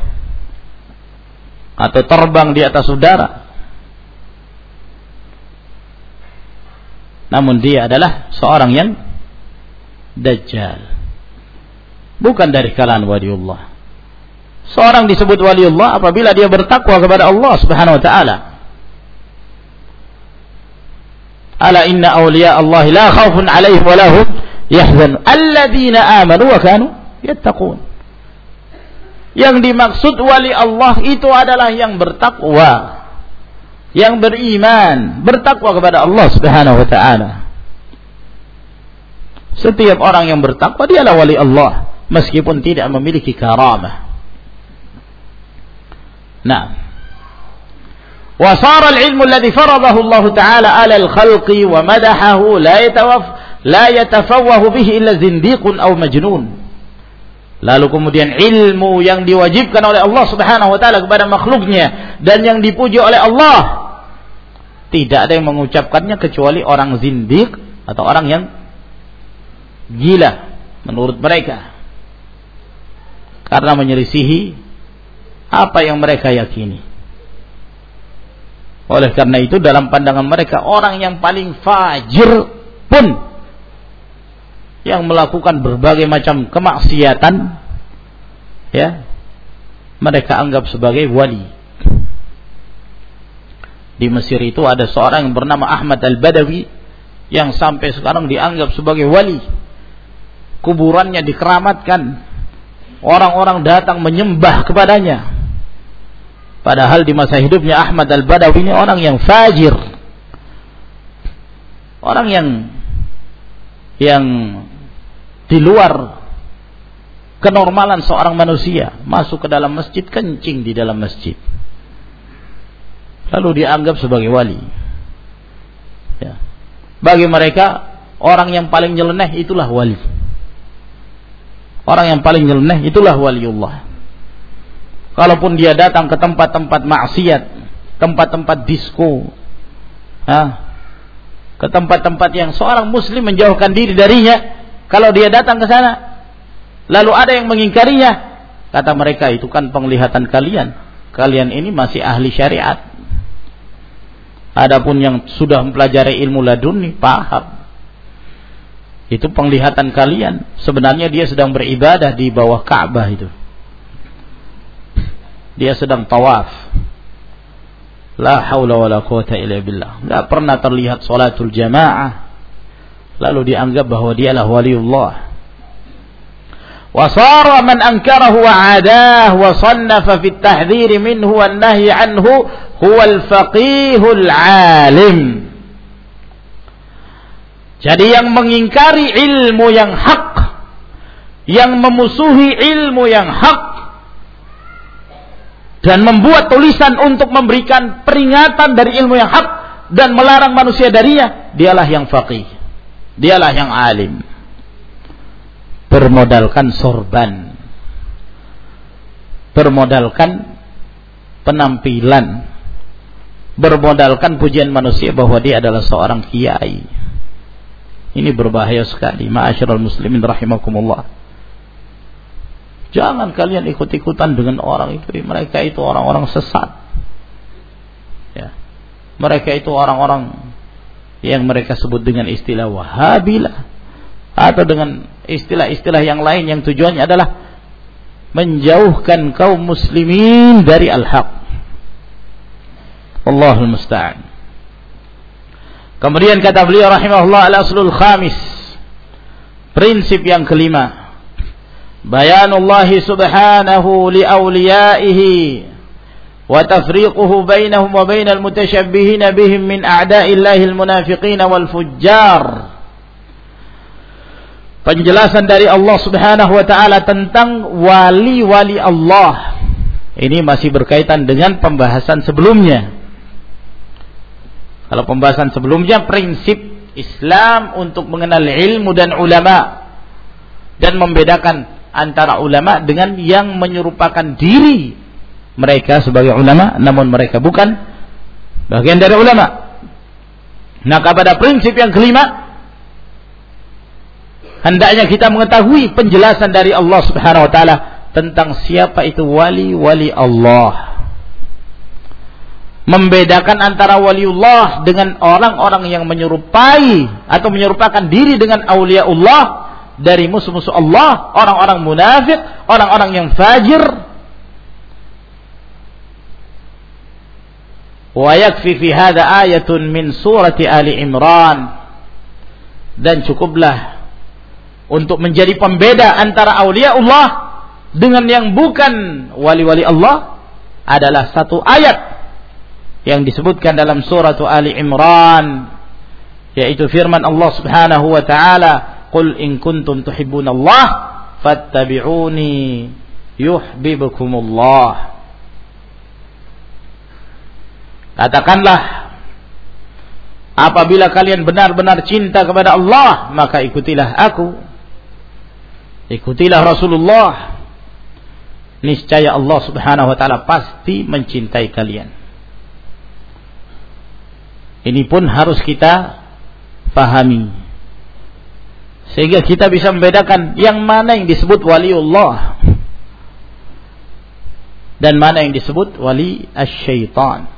atau terbang di atas udara namun dia adalah seorang yang dajjal bukan dari kalangan waliullah. Seorang disebut waliullah apabila dia bertakwa kepada Allah Subhanahu wa taala. Ala inna awliya Allah la khaufun 'alaihim wa la hum yahzanun. Alladzina amanu wa kanu yattaqun. Yang dimaksud wali Allah itu adalah yang bertakwa, yang beriman, bertakwa kepada Allah Subhanahu wa taala. Setiap orang yang bertakwa dialah wali Allah meskipun tidak memiliki karamah. Nah. وصار العلم الذي فرضه الله تعالى على الخلق ومدحه لا يتوف لا يتفوه به إلا زنديق أو مجنون Lalu kemudian ilmu yang diwajibkan oleh Allah Subhanahu wa taala kepada makhluknya dan yang dipuji oleh Allah tidak ada yang mengucapkannya kecuali orang zindik atau orang yang gila menurut mereka karena menyelisihi apa yang mereka yakini. Oleh karena itu dalam pandangan mereka orang yang paling fajir pun yang melakukan berbagai macam kemaksiatan ya mereka anggap sebagai wali. Di Mesir itu ada seorang yang bernama Ahmad Al-Badawi yang sampai sekarang dianggap sebagai wali. Kuburannya dikeramatkan orang-orang datang menyembah kepadanya. Padahal di masa hidupnya Ahmad Al-Badawi ini orang yang fajir. Orang yang yang di luar kenormalan seorang manusia masuk ke dalam masjid kencing di dalam masjid lalu dianggap sebagai wali ya. bagi mereka orang yang paling nyeleneh itulah wali Orang yang paling nyeleneh itulah waliullah. Kalaupun dia datang ke tempat-tempat maksiat, tempat-tempat disko, ha, ke tempat-tempat yang seorang muslim menjauhkan diri darinya, kalau dia datang ke sana, lalu ada yang mengingkarinya, kata mereka itu kan penglihatan kalian. Kalian ini masih ahli syariat. Adapun yang sudah mempelajari ilmu laduni paham Itu penglihatan kalian. Sebenarnya dia sedang beribadah di bawah Ka'bah itu. Dia sedang tawaf. La haula wa la quwata illa billah. Enggak pernah terlihat salatul jamaah Lalu dianggap bahwa dialah waliullah. وصار من أنكره وعاداه وصنف في التحذير منه والنهي عنه هو الفقيه العالم Jadi yang mengingkari ilmu yang hak, yang memusuhi ilmu yang hak, dan membuat tulisan untuk memberikan peringatan dari ilmu yang hak dan melarang manusia darinya, dialah yang faqih. Dialah yang alim. Bermodalkan sorban. Bermodalkan penampilan. Bermodalkan pujian manusia bahwa dia adalah seorang kiai ini berbahaya sekali. Ma'asyiral muslimin rahimakumullah. Jangan kalian ikut-ikutan dengan orang itu. Mereka itu orang-orang sesat. Ya. Mereka itu orang-orang yang mereka sebut dengan istilah wahabilah. Atau dengan istilah-istilah yang lain yang tujuannya adalah menjauhkan kaum muslimin dari al-haq. Allahul musta'an. Kemudian kata beliau rahimahullah al-aslul khamis. Prinsip yang kelima. Bayanullah subhanahu li awliyaihi bainahum wa bainal mutashabbihin bihim min a'da'illahil munafiqin wal fujjar. Penjelasan dari Allah Subhanahu wa taala tentang wali-wali Allah. Ini masih berkaitan dengan pembahasan sebelumnya kalau pembahasan sebelumnya prinsip Islam untuk mengenal ilmu dan ulama dan membedakan antara ulama dengan yang menyerupakan diri mereka sebagai ulama namun mereka bukan bagian dari ulama. Nah, kepada prinsip yang kelima hendaknya kita mengetahui penjelasan dari Allah Subhanahu wa taala tentang siapa itu wali-wali Allah membedakan antara waliullah dengan orang-orang yang menyerupai atau menyerupakan diri dengan auliaullah dari musuh-musuh Allah, orang-orang munafik, orang-orang yang fajir. Wa yakfi fi hadha ayatun min surati Ali Imran. Dan cukuplah untuk menjadi pembeda antara auliaullah dengan yang bukan wali-wali Allah adalah satu ayat yang disebutkan dalam surat Ali Imran yaitu firman Allah Subhanahu wa taala qul in kuntum tuhibbunallah fattabi'uni yuhibbukumullah katakanlah apabila kalian benar-benar cinta kepada Allah maka ikutilah aku ikutilah Rasulullah niscaya Allah Subhanahu wa taala pasti mencintai kalian ini pun harus kita pahami. Sehingga kita bisa membedakan yang mana yang disebut waliullah dan mana yang disebut wali asyaitan.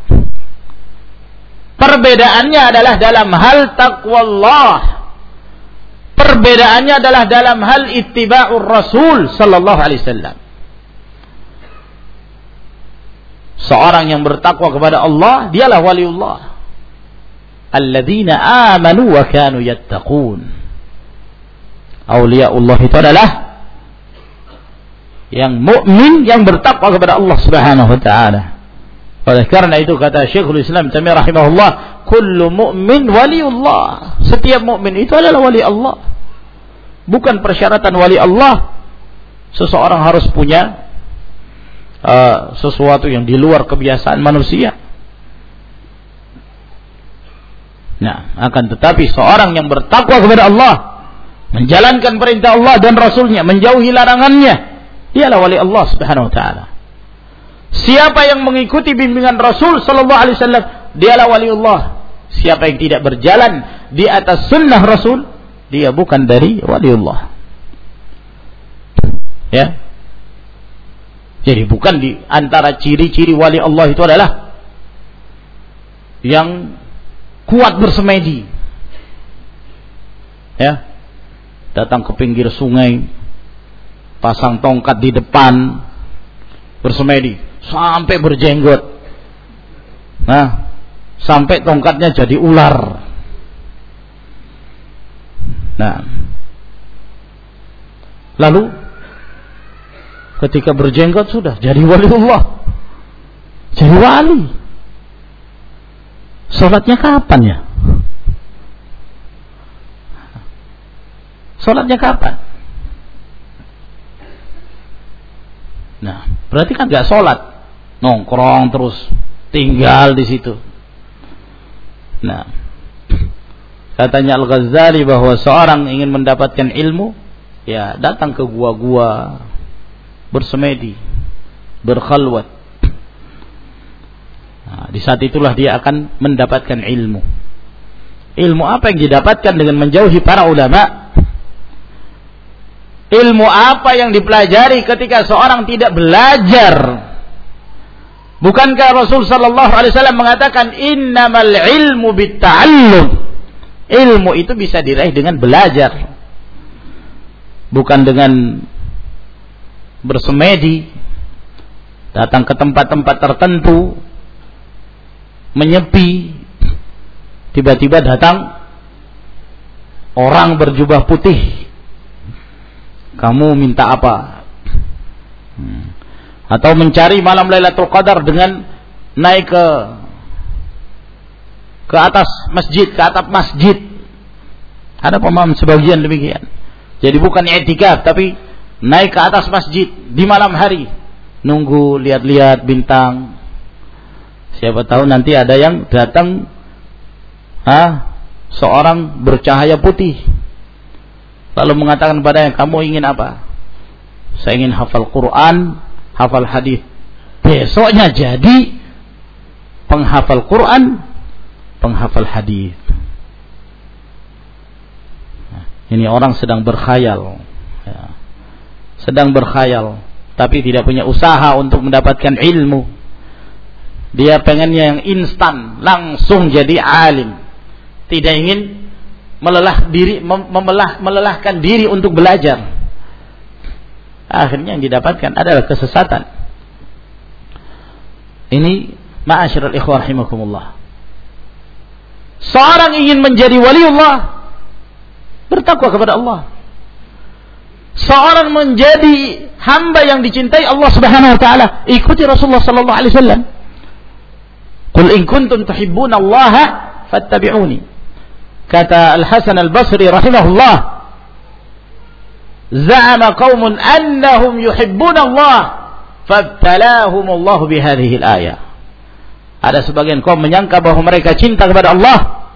Perbedaannya adalah dalam hal takwallah. Perbedaannya adalah dalam hal ittiba'ur Rasul sallallahu alaihi wasallam. Seorang yang bertakwa kepada Allah, dialah waliullah alladzina amanu wa kanu yattaqun. Allah itu adalah yang mukmin yang bertakwa kepada Allah Subhanahu wa taala. Oleh karena itu kata Syekhul Islam Taimiyah rahimahullah, kullu mu'min waliullah. Setiap mukmin itu adalah wali Allah. Bukan persyaratan wali Allah seseorang harus punya uh, sesuatu yang di luar kebiasaan manusia. Nah, akan tetapi seorang yang bertakwa kepada Allah, menjalankan perintah Allah dan Rasulnya, menjauhi larangannya, dialah wali Allah Subhanahu wa taala. Siapa yang mengikuti bimbingan Rasul sallallahu alaihi wasallam, dialah wali Allah. Siapa yang tidak berjalan di atas sunnah Rasul, dia bukan dari wali Allah. Ya. Jadi bukan di antara ciri-ciri wali Allah itu adalah yang kuat bersemedi. Ya. datang ke pinggir sungai, pasang tongkat di depan, bersemedi sampai berjenggot. Nah, sampai tongkatnya jadi ular. Nah, lalu ketika berjenggot sudah jadi wali Allah, jadi wali. Sholatnya kapan ya? Sholatnya kapan? Nah, berarti kan nggak sholat, nongkrong terus, tinggal di situ. Nah, katanya Al Ghazali bahwa seorang ingin mendapatkan ilmu, ya datang ke gua-gua, bersemedi, berkhalwat. Nah, di saat itulah dia akan mendapatkan ilmu. Ilmu apa yang didapatkan dengan menjauhi para ulama? Ilmu apa yang dipelajari ketika seorang tidak belajar? Bukankah Rasul sallallahu alaihi wasallam mengatakan innamal ilmu bitta'allum? Ilmu itu bisa diraih dengan belajar. Bukan dengan bersemedi, datang ke tempat-tempat tertentu, menyepi, tiba-tiba datang orang berjubah putih kamu minta apa? Hmm. Atau mencari malam Lailatul Qadar dengan naik ke ke atas masjid, ke atap masjid. Ada pemahaman sebagian demikian. Jadi bukan etikaf tapi naik ke atas masjid di malam hari nunggu lihat-lihat bintang. Siapa tahu nanti ada yang datang ah seorang bercahaya putih lalu mengatakan padanya kamu ingin apa saya ingin hafal Quran hafal hadis. Besoknya jadi penghafal Quran penghafal hadis. Nah, ini orang sedang berkhayal. Ya. sedang berkhayal tapi tidak punya usaha untuk mendapatkan ilmu. Dia pengennya yang instan langsung jadi alim. Tidak ingin melelah diri memelah melelahkan diri untuk belajar akhirnya yang didapatkan adalah kesesatan. Ini ma'asyiral ikhwah rahimakumullah. Seorang ingin menjadi wali Allah bertakwa kepada Allah. Seorang menjadi hamba yang dicintai Allah Subhanahu wa taala ikuti Rasulullah sallallahu alaihi wasallam. Qul in kuntum tuhibbuna Allah fattabi'uni. Kata Al Hasan Al Basri rahimahullah za'ama qaumun annahum yuhibbuna Allah fabtalahum Allah bihadhihi al-ayah ada sebagian kaum menyangka bahwa mereka cinta kepada Allah.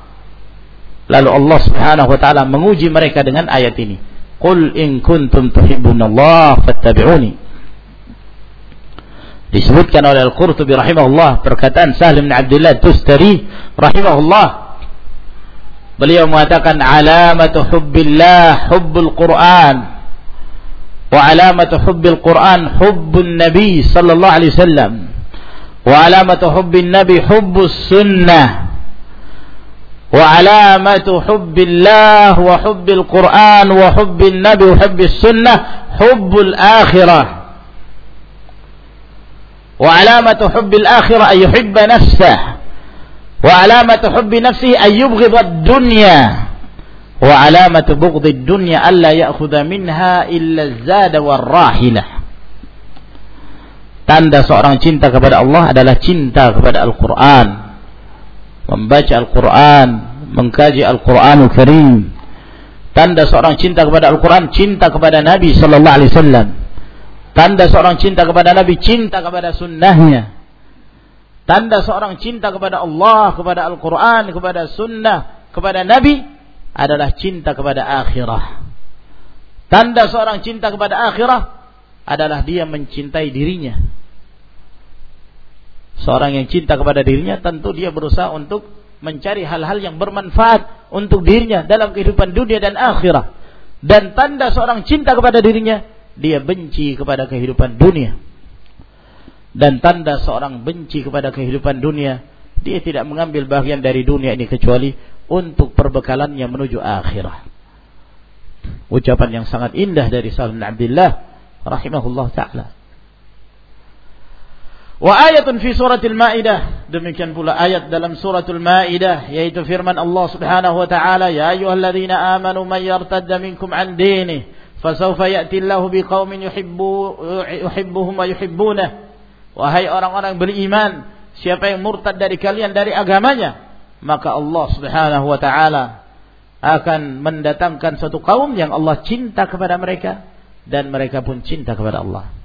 Lalu Allah Subhanahu wa taala menguji mereka dengan ayat ini. Qul in kuntum tuhibbuna Allah fattabi'uni. Disebutkan oleh Al-Qurtubi rahimahullah perkataan Sahlim bin Abdullah Tustari rahimahullah. Beliau mengatakan alamatu hubbillah hubbul Quran وعلامة حب القرآن حب النبي صلى الله عليه وسلم. وعلامة حب النبي حب السنة. وعلامة حب الله وحب القرآن وحب النبي وحب السنة حب الآخرة. وعلامة حب الآخرة أن يحب نفسه. وعلامة حب نفسه أن يبغض الدنيا. وعلامة بغض الدنيا ألا يأخذ منها إلا الزاد والراحلة tanda seorang cinta kepada Allah adalah cinta kepada Al-Qur'an. Membaca Al-Qur'an mengkaji Al-Qur'anul Karim. Tanda seorang cinta kepada Al-Qur'an cinta kepada Nabi sallallahu alaihi wasallam. Tanda seorang cinta kepada Nabi cinta kepada sunnahnya. Tanda seorang cinta kepada Allah kepada Al-Qur'an kepada sunnah kepada Nabi adalah cinta kepada akhirah. Tanda seorang cinta kepada akhirah adalah dia mencintai dirinya. Seorang yang cinta kepada dirinya tentu dia berusaha untuk mencari hal-hal yang bermanfaat untuk dirinya dalam kehidupan dunia dan akhirat. Dan tanda seorang cinta kepada dirinya, dia benci kepada kehidupan dunia dan tanda seorang benci kepada kehidupan dunia dia tidak mengambil bagian dari dunia ini kecuali untuk perbekalannya menuju akhirat Ucapan yang sangat indah dari Salim bin Abdullah rahimahullah taala. Wa ayatun fi suratil Maidah. Demikian pula ayat dalam suratul Maidah yaitu firman Allah Subhanahu wa taala ya ayyuhalladzina amanu may yartadda minkum an dinihi fasawfa ya'ti Allahu biqaumin yuhibbu yuhibbuhum wa yuhibbunah wahai orang-orang beriman siapa yang murtad dari kalian dari agamanya maka Allah Subhanahu wa taala akan mendatangkan suatu kaum yang Allah cinta kepada mereka dan mereka pun cinta kepada Allah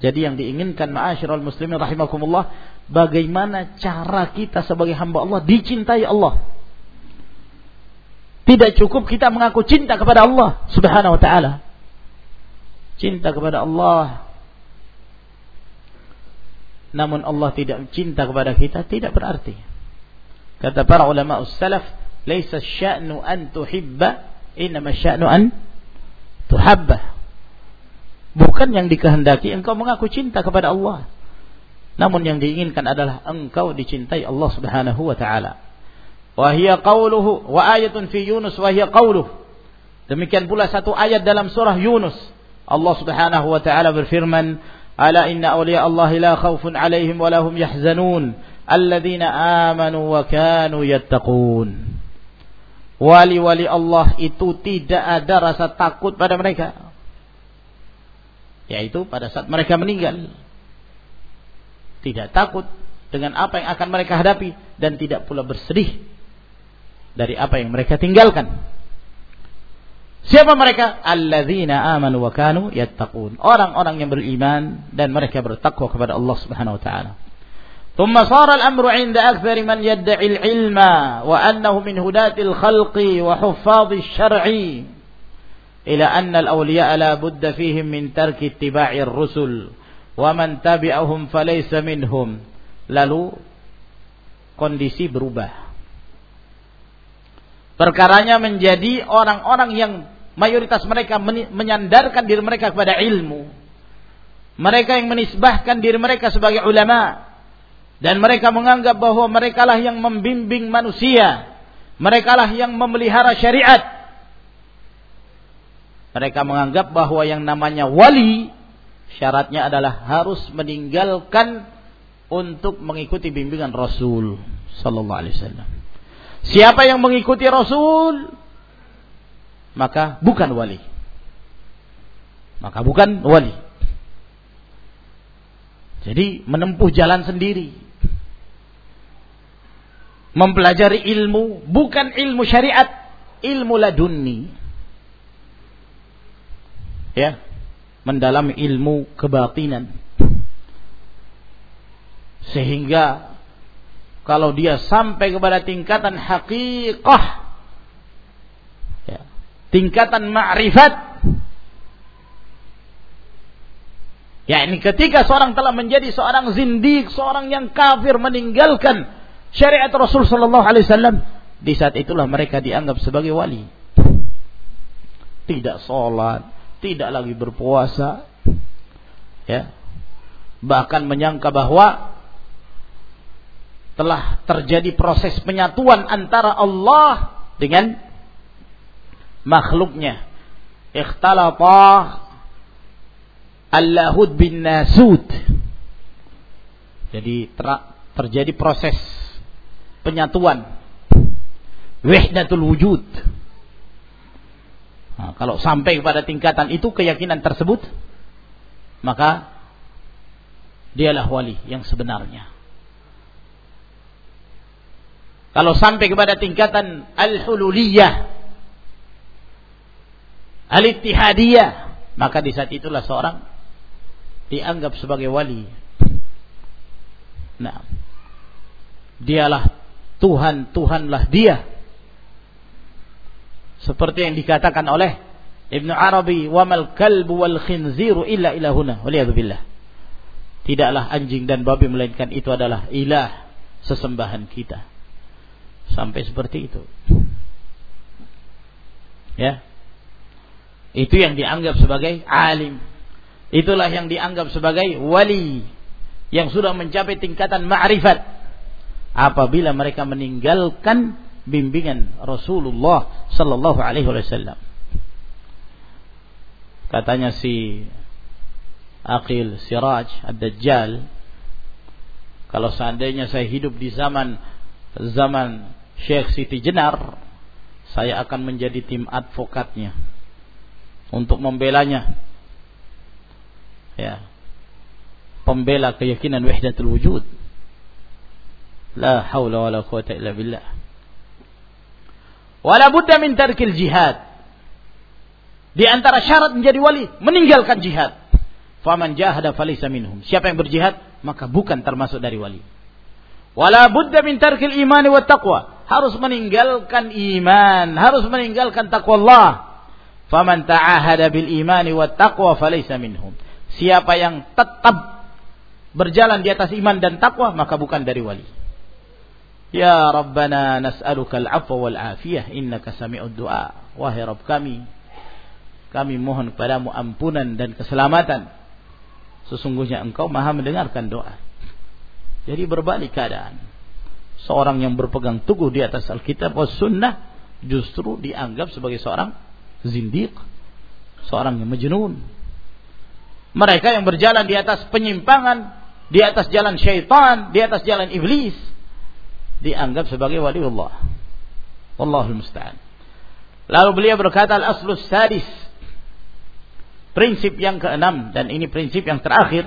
jadi yang diinginkan ma'asyiral muslimin rahimakumullah bagaimana cara kita sebagai hamba Allah dicintai Allah. Tidak cukup kita mengaku cinta kepada Allah Subhanahu wa taala. Cinta kepada Allah namun Allah tidak cinta kepada kita tidak berarti. Kata para ulama salaf, "Laisa sya'nu an tuhibba, innama sya'nu an tuhabba." Bukan yang dikehendaki engkau mengaku cinta kepada Allah. Namun yang diinginkan adalah engkau dicintai Allah Subhanahu wa taala. Wa hiya wa ayatun fi Yunus wa hiya. Demikian pula satu ayat dalam surah Yunus. Allah Subhanahu wa taala berfirman, "Ala inna awliya Allah la khaufun 'alaihim wa lahum yahzanun, alladzina amanu wa kanu yattaqun." Wali-wali Allah itu tidak ada rasa takut pada mereka yaitu pada saat mereka meninggal tidak takut dengan apa yang akan mereka hadapi dan tidak pula bersedih dari apa yang mereka tinggalkan. Siapa mereka? Alladzina amanu wa kanu yattaqun. Orang-orang yang beriman dan mereka bertakwa kepada Allah Subhanahu wa taala. ثم صار الأمر عند أكثر من يدعي العلم وأنه من هداة الخلق وحفاظ الشرع إلى أن الأولياء لا بد فيهم من ترك اتباع الرسل ومن تبعهم فليس منهم lalu kondisi berubah perkaranya menjadi orang-orang yang mayoritas mereka menyandarkan diri mereka kepada ilmu mereka yang menisbahkan diri mereka sebagai ulama dan mereka menganggap bahwa merekalah yang membimbing manusia merekalah yang memelihara syariat mereka menganggap bahwa yang namanya wali syaratnya adalah harus meninggalkan untuk mengikuti bimbingan Rasul sallallahu alaihi wasallam. Siapa yang mengikuti Rasul maka bukan wali. Maka bukan wali. Jadi menempuh jalan sendiri. Mempelajari ilmu bukan ilmu syariat, ilmu ladunni. Ya mendalami ilmu kebatinan. Sehingga kalau dia sampai kepada tingkatan hakikah ya, tingkatan ma'rifat ya ini ketika seorang telah menjadi seorang zindik seorang yang kafir meninggalkan syariat Rasul sallallahu alaihi wasallam di saat itulah mereka dianggap sebagai wali tidak sholat tidak lagi berpuasa, ya, bahkan menyangka bahwa telah terjadi proses penyatuan antara Allah dengan makhluknya. Ikhtalata Allahud bin Nasud. Jadi ter terjadi proses penyatuan. Wahdatul wujud Nah, kalau sampai kepada tingkatan itu keyakinan tersebut, maka dialah wali yang sebenarnya. Kalau sampai kepada tingkatan al-hululiyah, al-ittihadiyah, maka di saat itulah seorang dianggap sebagai wali. Nah, dialah Tuhan, Tuhanlah dia seperti yang dikatakan oleh Ibnu Arabi, "Wa mal kalbu wal khinziru illa ilahuna." Waliyadzubillah. Tidaklah anjing dan babi melainkan itu adalah ilah sesembahan kita. Sampai seperti itu. Ya. Itu yang dianggap sebagai alim. Itulah yang dianggap sebagai wali yang sudah mencapai tingkatan ma'rifat apabila mereka meninggalkan bimbingan Rasulullah sallallahu alaihi wasallam. Katanya si Aqil Siraj Ad-Dajjal kalau seandainya saya hidup di zaman zaman Syekh Siti Jenar, saya akan menjadi tim advokatnya untuk membelanya. Ya. Pembela keyakinan wahdatul wujud. La haula wala quwata illa billah. Wala budda min tarkil jihad. Di antara syarat menjadi wali, meninggalkan jihad. Faman jahada falisa minhum. Siapa yang berjihad, maka bukan termasuk dari wali. Wala budda min tarkil imani wa taqwa. Harus meninggalkan iman, harus meninggalkan takwa Allah. Faman ta'ahada bil imani wa taqwa falaysa minhum. Siapa yang tetap berjalan di atas iman dan takwa maka bukan dari wali. Ya Rabbana nas'aluka al-'afwa wal 'afiyah innaka sami'ud du'a. Wahai Rabb kami, kami mohon kepadamu ampunan dan keselamatan. Sesungguhnya engkau maha mendengarkan doa. Jadi berbalik keadaan. Seorang yang berpegang teguh di atas Alkitab was sunnah justru dianggap sebagai seorang zindiq. Seorang yang majnun. Mereka yang berjalan di atas penyimpangan, di atas jalan syaitan, di atas jalan iblis, dianggap sebagai wali Allah. Wallahul musta'an. Lalu beliau berkata al-aslus sadis Prinsip yang keenam dan ini prinsip yang terakhir.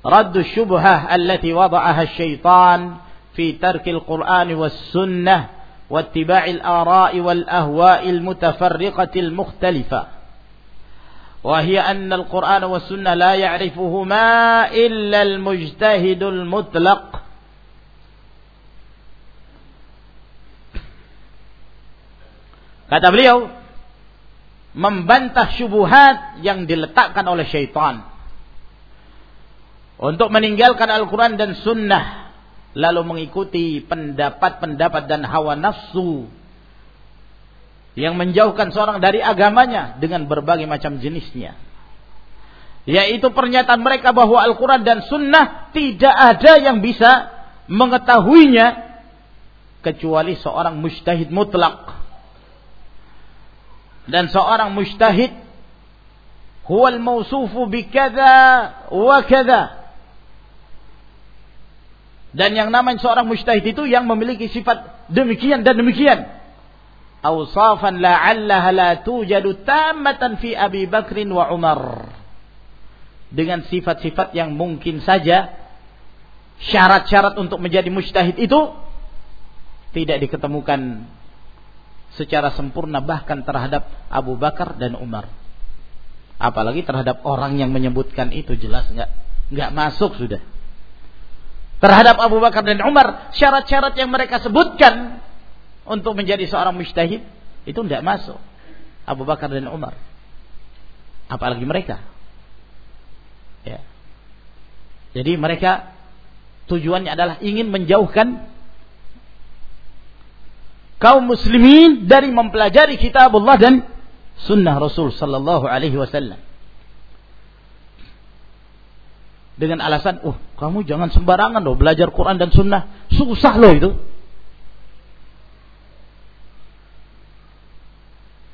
Raddu syubhah allati wada'aha syaitan fi tarkil Qur'an was sunnah واتباع الآراء والأهواء المتفرقة المختلفة وهي أن القرآن والسنة لا يعرفهما إلا المجتهد المطلق Kata beliau, membantah syubuhat yang diletakkan oleh syaitan. Untuk meninggalkan Al-Quran dan Sunnah lalu mengikuti pendapat-pendapat dan hawa nafsu yang menjauhkan seorang dari agamanya dengan berbagai macam jenisnya. Yaitu pernyataan mereka bahwa Al-Quran dan Sunnah tidak ada yang bisa mengetahuinya kecuali seorang mustahid mutlak dan seorang mujtahid huwal mausufu bikadza wa dan yang namanya seorang mujtahid itu yang memiliki sifat demikian dan demikian. Awsafan la'allaha la tujadu tammatan fi Abi Bakrin wa Umar. Dengan sifat-sifat yang mungkin saja syarat-syarat untuk menjadi mujtahid itu tidak diketemukan secara sempurna bahkan terhadap Abu Bakar dan Umar. Apalagi terhadap orang yang menyebutkan itu jelas nggak nggak masuk sudah. Terhadap Abu Bakar dan Umar syarat-syarat yang mereka sebutkan untuk menjadi seorang mujtahid itu tidak masuk. Abu Bakar dan Umar. Apalagi mereka. Ya. Jadi mereka tujuannya adalah ingin menjauhkan kaum muslimin dari mempelajari kitab Allah dan sunnah Rasul sallallahu alaihi wasallam. Dengan alasan, "Oh, kamu jangan sembarangan loh belajar Quran dan sunnah. Susah loh itu."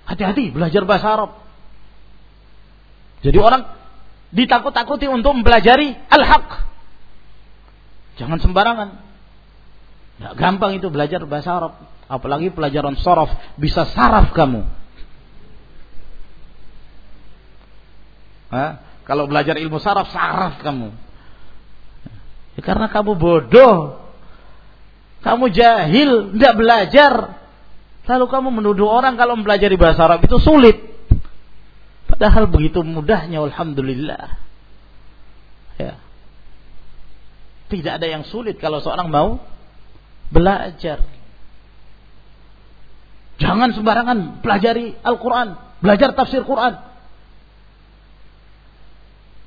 Hati-hati belajar bahasa Arab. Jadi orang ditakut-takuti untuk mempelajari al-haq. Jangan sembarangan. Gampang itu belajar bahasa Arab. Apalagi pelajaran sorof bisa saraf kamu. Hah? Kalau belajar ilmu saraf, saraf kamu. Ya, karena kamu bodoh. Kamu jahil, tidak belajar. Lalu kamu menuduh orang kalau mempelajari bahasa Arab itu sulit. Padahal begitu mudahnya, Alhamdulillah. Ya. Tidak ada yang sulit kalau seorang mau belajar. Jangan sembarangan pelajari Al-Quran, belajar tafsir Quran.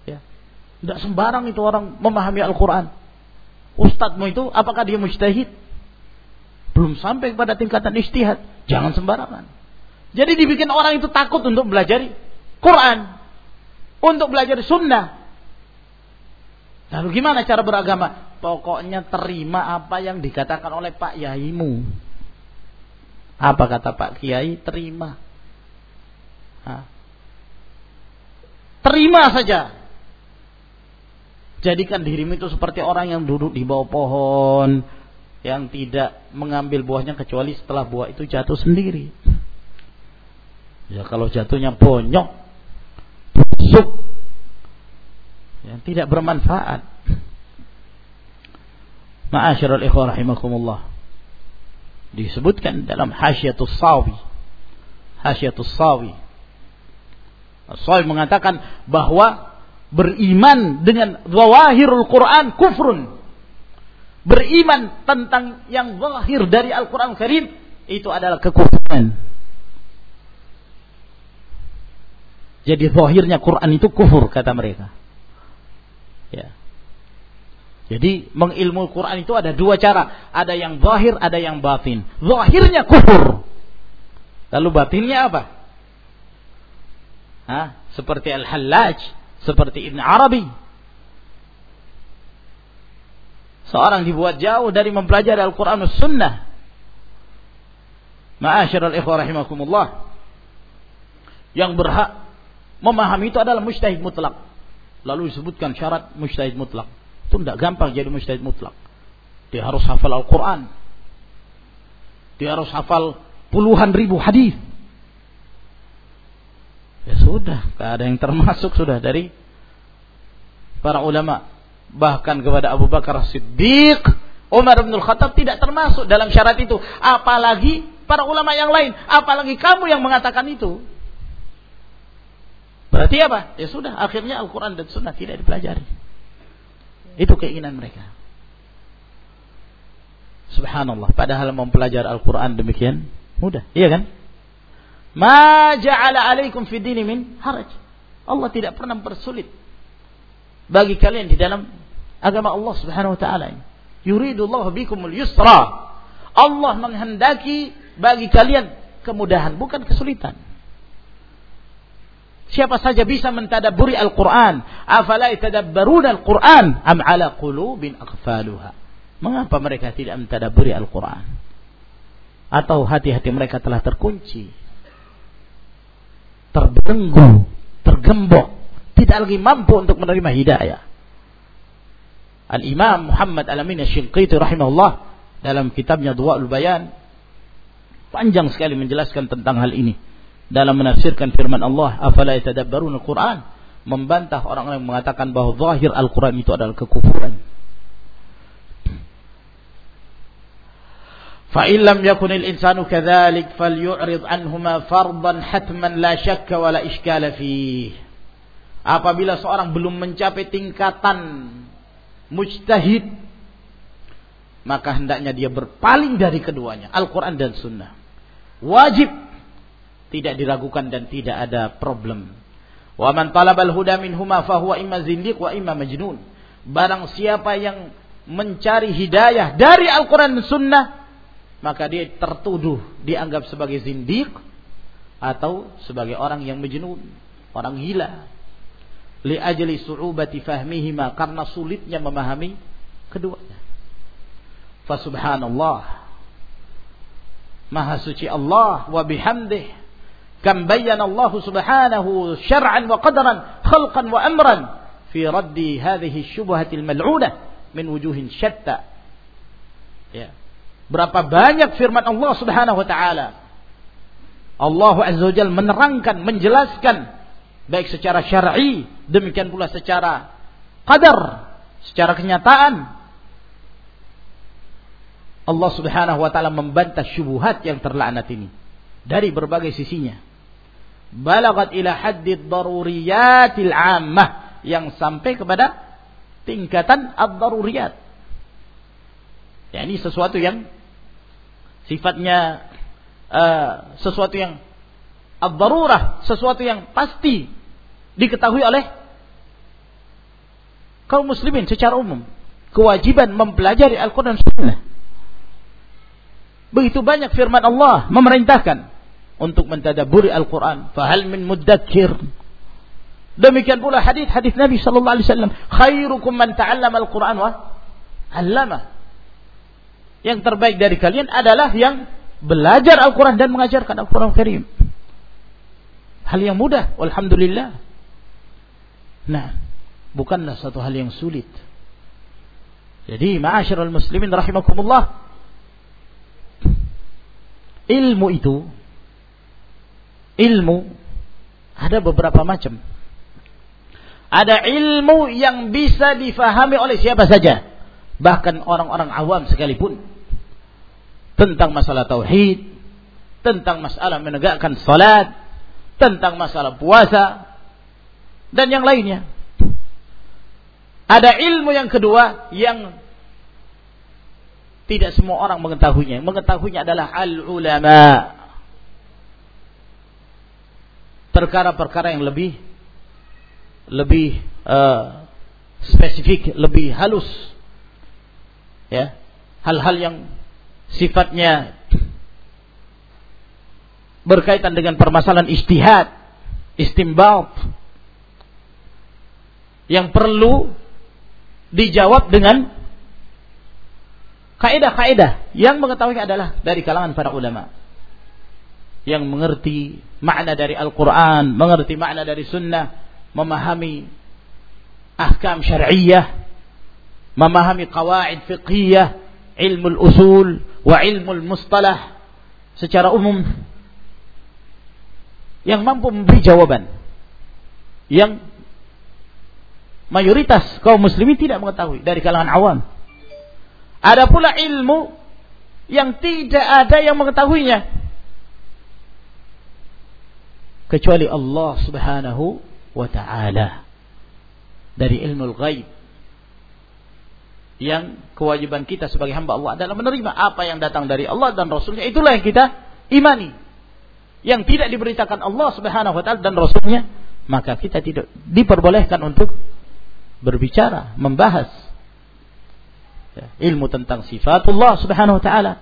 Ya. Tidak sembarang itu orang memahami Al-Quran. Ustadzmu itu apakah dia mujtahid? Belum sampai kepada tingkatan istihad. Jangan sembarangan. Jadi dibikin orang itu takut untuk belajar Quran. Untuk belajar sunnah. Lalu gimana cara beragama? Pokoknya terima apa yang dikatakan oleh Pak Yaimu. Apa kata Pak Kiai? Terima. Terima saja. Jadikan dirimu itu seperti orang yang duduk di bawah pohon yang tidak mengambil buahnya kecuali setelah buah itu jatuh sendiri. Ya kalau jatuhnya bonyok, busuk, yang tidak bermanfaat. Ma'asyiral ikhwah rahimakumullah. Disebutkan dalam Hasyiatus Sawi. Hasyiatus Sawi. Sawi mengatakan bahwa beriman dengan zawahirul Quran kufrun. Beriman tentang yang zahir dari Al-Quran Karim itu adalah kekufuran. Jadi zahirnya Quran itu kufur kata mereka. Jadi mengilmu Quran itu ada dua cara. Ada yang zahir, ada yang batin. Zahirnya kufur. Lalu batinnya apa? Hah? Seperti Al-Hallaj seperti Ibn Arabi. Seorang dibuat jauh dari mempelajari Al-Quran dan Sunnah. Ma'asyiral ikhwah rahimakumullah. Yang berhak memahami itu adalah mujtahid mutlak. Lalu disebutkan syarat mujtahid mutlak. Itu tidak gampang jadi mujtahid mutlak. Dia harus hafal Al-Quran. Dia harus hafal puluhan ribu hadis. Ya sudah, tidak ada yang termasuk sudah dari para ulama. Bahkan kepada Abu Bakar Siddiq, Umar bin Khattab tidak termasuk dalam syarat itu. Apalagi para ulama yang lain. Apalagi kamu yang mengatakan itu. Berarti apa? Ya sudah, akhirnya Al-Quran dan Sunnah tidak dipelajari. Itu keinginan mereka. Subhanallah. Padahal mempelajari Al-Quran demikian mudah. Iya kan? Ma ja'ala alaikum dini min haraj. Allah tidak pernah mempersulit bagi kalian di dalam agama Allah Subhanahu wa taala. Yuridullahu bikumul yusra. Allah menghendaki bagi kalian kemudahan, bukan kesulitan. Siapa saja bisa mentadaburi Al-Quran. Afala yatadabbaruna Al-Quran. Am ala qulubin aghfaluha. Mengapa mereka tidak mentadaburi Al-Quran? Atau hati-hati mereka telah terkunci terbelenggu, tergembok, tidak lagi mampu untuk menerima hidayah. Al-Imam Muhammad Al-Amin Al-Shinqiti rahimahullah dalam kitabnya Du'a'ul Bayan panjang sekali menjelaskan tentang hal ini dalam menafsirkan firman Allah afala yatadabbarun al-Quran membantah orang-orang yang mengatakan bahwa zahir Al-Quran itu adalah kekufuran فإن لم يكن الإنسان كذلك فليعرض عنهما فرضا حتما لا شك ولا إشكال فيه apabila seorang belum mencapai tingkatan mujtahid maka hendaknya dia berpaling dari keduanya Al-Quran dan Sunnah wajib tidak diragukan dan tidak ada problem wa man talabal huda minhuma fahuwa imma zindiq wa imma majnun barang siapa yang mencari hidayah dari Al-Quran dan Sunnah maka dia tertuduh dianggap sebagai zindiq atau sebagai orang yang majnun, orang gila. Li ajli su'ubati fahmihima karena sulitnya memahami keduanya. Fa subhanallah. Maha suci Allah wa bihamdih. Allah subhanahu syar'an wa qadaran khalqan wa amran fi raddi hadhihi syubhatil mal'unah min wujuhin syatta. Ya. Berapa banyak firman Allah Subhanahu wa taala. Allah Azza wa Jalla menerangkan, menjelaskan baik secara syar'i, demikian pula secara qadar, secara kenyataan. Allah Subhanahu wa taala membantah syubhat yang terlaknat ini dari berbagai sisinya. Balagat ila haddid daruriyatil ammah yang sampai kepada tingkatan ad-daruriyat. Ya, ini sesuatu yang sifatnya uh, sesuatu yang ad sesuatu yang pasti diketahui oleh kaum muslimin secara umum. Kewajiban mempelajari Al-Quran Sunnah. Begitu banyak firman Allah memerintahkan untuk mentadaburi Al-Quran. Fahal min muddakir. Demikian pula hadis-hadis Nabi sallallahu alaihi wasallam, khairukum man ta'allama al-Qur'an wa 'allama. Yang terbaik dari kalian adalah yang belajar Al-Quran dan mengajarkan Al-Quran Karim. Hal yang mudah, Alhamdulillah. Nah, bukanlah satu hal yang sulit. Jadi, ma'asyiral muslimin rahimakumullah, ilmu itu ilmu ada beberapa macam. Ada ilmu yang bisa difahami oleh siapa saja, bahkan orang-orang awam sekalipun. Tentang masalah tauhid, tentang masalah menegakkan salat, tentang masalah puasa dan yang lainnya. Ada ilmu yang kedua yang tidak semua orang mengetahuinya. Mengetahuinya adalah al-ulama. Perkara-perkara yang lebih lebih uh, spesifik, lebih halus. Ya. Hal-hal yang sifatnya berkaitan dengan permasalahan istihad, istimbat yang perlu dijawab dengan kaidah-kaidah yang mengetahui adalah dari kalangan para ulama yang mengerti makna dari Al-Quran, mengerti makna dari Sunnah, memahami ahkam syariah, memahami qawaid fiqhiyah, ilmu usul wa ilmu mustalah secara umum yang mampu memberi jawaban yang mayoritas kaum muslimin tidak mengetahui dari kalangan awam ada pula ilmu yang tidak ada yang mengetahuinya. Kecuali Allah subhanahu wa ta'ala. Dari ilmu ghaib. Yang kewajiban kita sebagai hamba Allah adalah menerima apa yang datang dari Allah dan Rasulnya. Itulah yang kita imani. Yang tidak diberitakan Allah subhanahu wa ta'ala dan Rasulnya. Maka kita tidak diperbolehkan untuk berbicara, membahas Ya, ilmu tentang sifatullah subhanahu wa ta'ala.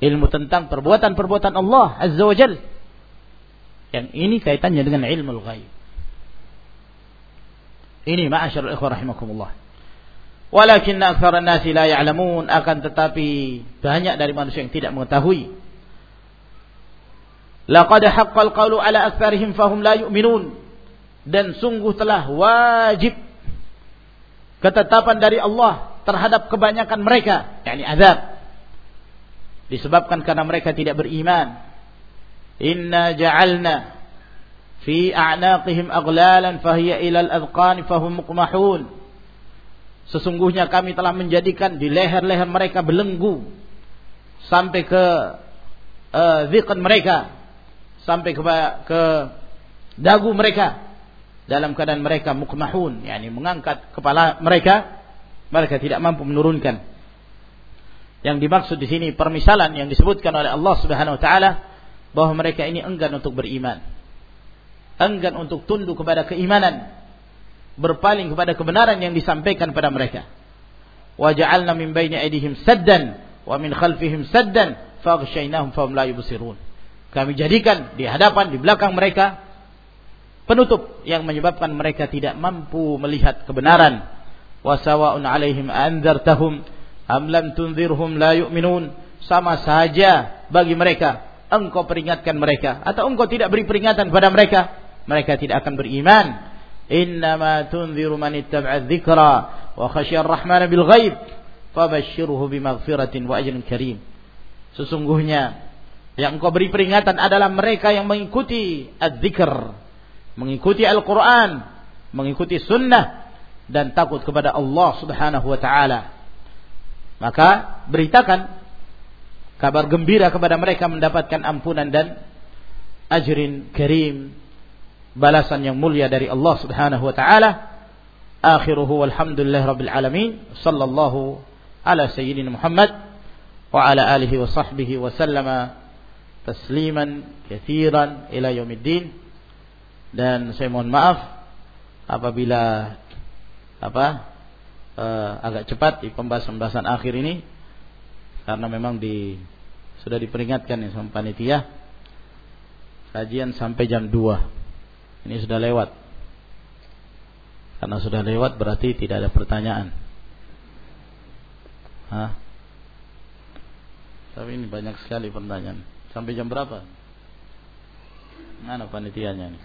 Ilmu tentang perbuatan-perbuatan Allah azza wa jal. Yang ini kaitannya dengan ilmu ghaib. Ini ma'asyarul ikhwah rahimakumullah. Walakin akthar nasi la ya'lamun akan tetapi banyak dari manusia yang tidak mengetahui. Laqad haqqal qawlu ala aktsarihim fahum la yu'minun. Dan sungguh telah wajib ketetapan dari Allah terhadap kebanyakan mereka, yakni azab. Disebabkan karena mereka tidak beriman. Inna ja'alna fi a'naqihim aghlalan fahiya ilal adqan fahum muqmahun. Sesungguhnya kami telah menjadikan di leher-leher mereka belenggu sampai ke uh, mereka sampai ke, ke dagu mereka dalam keadaan mereka mukmahun yakni mengangkat kepala mereka mereka tidak mampu menurunkan. Yang dimaksud di sini permisalan yang disebutkan oleh Allah Subhanahu wa taala bahwa mereka ini enggan untuk beriman. Enggan untuk tunduk kepada keimanan, berpaling kepada kebenaran yang disampaikan pada mereka. Wa ja'alna min baini aydihim saddan wa min khalfihim saddan faghshaynahum fahum la. Kami jadikan di hadapan, di belakang mereka penutup yang menyebabkan mereka tidak mampu melihat kebenaran wasawa'un alaihim anzartahum am lam tunzirhum la yu'minun sama saja bagi mereka engkau peringatkan mereka atau engkau tidak beri peringatan kepada mereka mereka tidak akan beriman innama tunziru man ittaba'a wa khasyar rahmana bil ghaib fabashshirhu bimaghfiratin wa ajrin karim sesungguhnya yang engkau beri peringatan adalah mereka yang mengikuti adzikr mengikuti Al-Qur'an mengikuti sunnah dan takut kepada Allah Subhanahu wa taala. Maka beritakan kabar gembira kepada mereka mendapatkan ampunan dan ajrin karim, balasan yang mulia dari Allah Subhanahu wa taala. Akhiruhu walhamdulillah rabbil alamin. Sallallahu ala sayyidina Muhammad wa ala alihi wa sahbihi wa sallama tasliman katsiran ila yaumiddin. Dan saya mohon maaf apabila apa uh, agak cepat di pembahasan-pembahasan akhir ini karena memang di sudah diperingatkan ya sama panitia kajian sampai jam 2 ini sudah lewat. Karena sudah lewat berarti tidak ada pertanyaan. Hah? tapi ini banyak sekali pertanyaan. Sampai jam berapa? Mana panitianya nih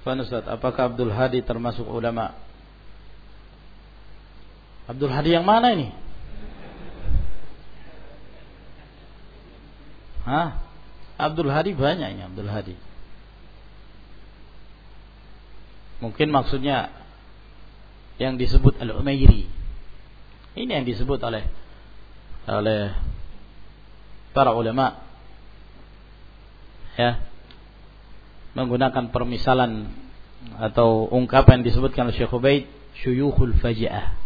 Ustaz, apakah Abdul Hadi termasuk ulama? Abdul Hadi yang mana ini? Hah? Abdul Hadi banyak ini Abdul Hadi. Mungkin maksudnya yang disebut Al-Umairi. Ini yang disebut oleh oleh para ulama ya menggunakan permisalan atau ungkapan disebutkan oleh Syekh Ubaid syuyukhul faji'ah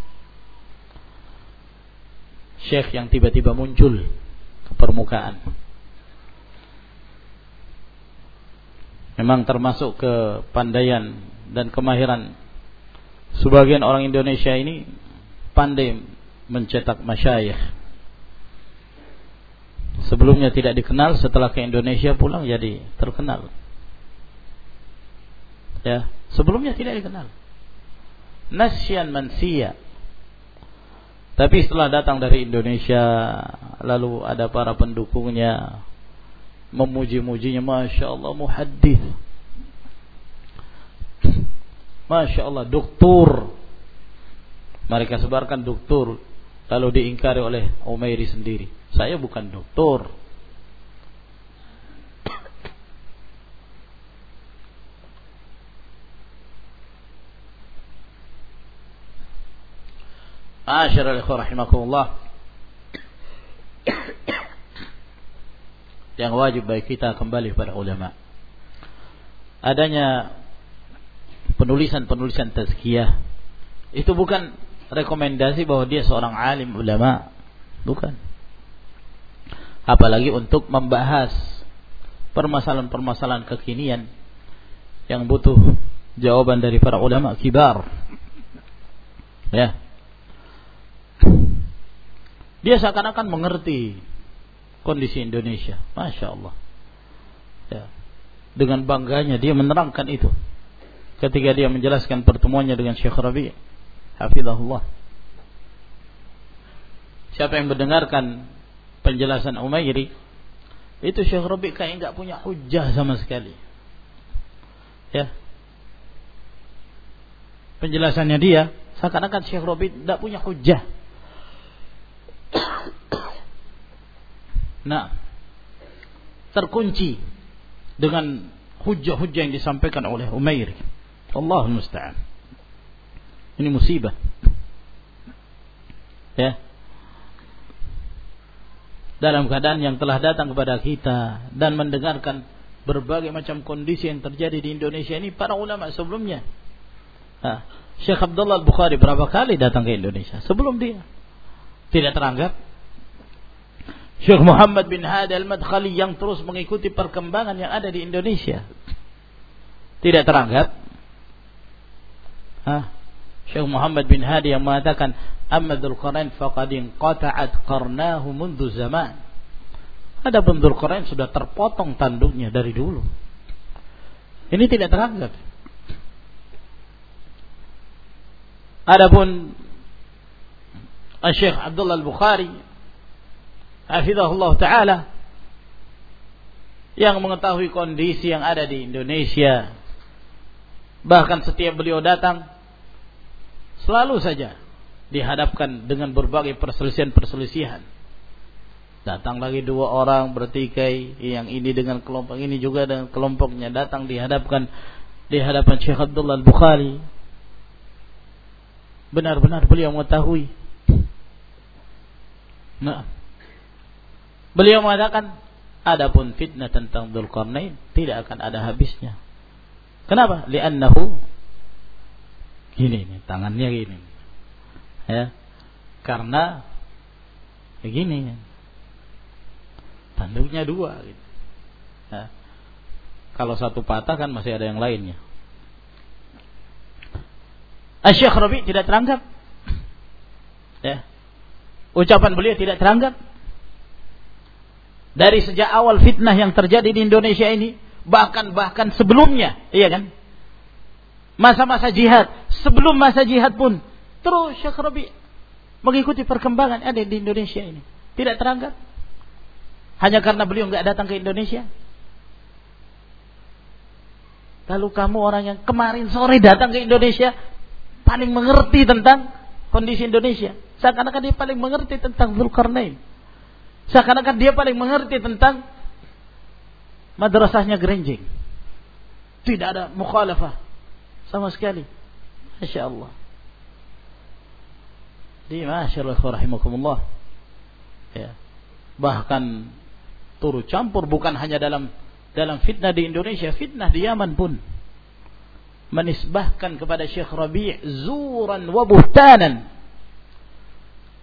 Syekh yang tiba-tiba muncul ke permukaan memang termasuk kepandaian dan kemahiran sebagian orang Indonesia ini pandai mencetak masyayikh sebelumnya tidak dikenal setelah ke Indonesia pulang jadi terkenal Ya, sebelumnya tidak dikenal. Nasyan mansia. Tapi setelah datang dari Indonesia, lalu ada para pendukungnya memuji-mujinya, masya Allah muhaddis, masya Allah doktor. Mereka sebarkan doktor, lalu diingkari oleh Umairi sendiri. Saya bukan doktor, Asyara rahimakumullah. Yang wajib bagi kita kembali kepada ulama. Adanya Penulisan-penulisan tazkiyah Itu bukan rekomendasi bahwa dia seorang alim ulama. Bukan. Apalagi untuk membahas Permasalahan-permasalahan kekinian Yang butuh jawaban dari para ulama kibar. Ya dia seakan-akan mengerti kondisi Indonesia. Masya Allah. Ya. Dengan bangganya dia menerangkan itu. Ketika dia menjelaskan pertemuannya dengan Syekh Rabi. Hafizahullah. Siapa yang mendengarkan penjelasan Umairi. Itu Syekh Rabi kayak nggak punya hujah sama sekali. Ya. Penjelasannya dia. Seakan-akan Syekh Rabi tidak punya hujah Nah, terkunci dengan hujah-hujah yang disampaikan oleh Umair. Allah musta'an. Ini musibah. Ya. Dalam keadaan yang telah datang kepada kita dan mendengarkan berbagai macam kondisi yang terjadi di Indonesia ini para ulama sebelumnya. Nah, Syekh Abdullah Al-Bukhari berapa kali datang ke Indonesia sebelum dia tidak teranggap Syekh Muhammad bin Hadi Al-Madkhali yang terus mengikuti perkembangan yang ada di Indonesia. Tidak teranggap. Hah? Syekh Muhammad bin Hadi yang mengatakan Amadul Quran faqadin qata'at qarnahu mundu zaman. Ada Quran sudah terpotong tanduknya dari dulu. Ini tidak teranggap. Adapun Syekh Abdullah Al-Bukhari hafizahullah taala yang mengetahui kondisi yang ada di Indonesia. Bahkan setiap beliau datang selalu saja dihadapkan dengan berbagai perselisihan-perselisihan. Datang lagi dua orang bertikai yang ini dengan kelompok ini juga dengan kelompoknya datang dihadapkan di hadapan Syekh Abdullah Al-Bukhari. Benar-benar beliau mengetahui nah Beliau mengatakan, adapun fitnah tentang Dzulqarnain tidak akan ada habisnya. Kenapa? Li'annahu gini nih, tangannya gini. Ya. Karena begini. Tanduknya dua gitu. Ya. Kalau satu patah kan masih ada yang lainnya. Asyik Rabi tidak teranggap. Ya. Ucapan beliau tidak teranggap dari sejak awal fitnah yang terjadi di Indonesia ini bahkan bahkan sebelumnya iya kan? Masa-masa jihad sebelum masa jihad pun terus Syekh Rabi mengikuti perkembangan ada di Indonesia ini. Tidak teranggap hanya karena beliau nggak datang ke Indonesia. Lalu kamu orang yang kemarin sore datang ke Indonesia paling mengerti tentang kondisi Indonesia. Seakan-akan dia paling mengerti tentang Zulkarnain. Seakan-akan dia paling mengerti tentang madrasahnya Gerenjing. Tidak ada mukhalafah sama sekali. Masya Allah. Di Masya Allah rahimakumullah. Ya. Bahkan turut campur bukan hanya dalam dalam fitnah di Indonesia, fitnah di Yaman pun menisbahkan kepada Syekh Rabi' zuran wa buhtanan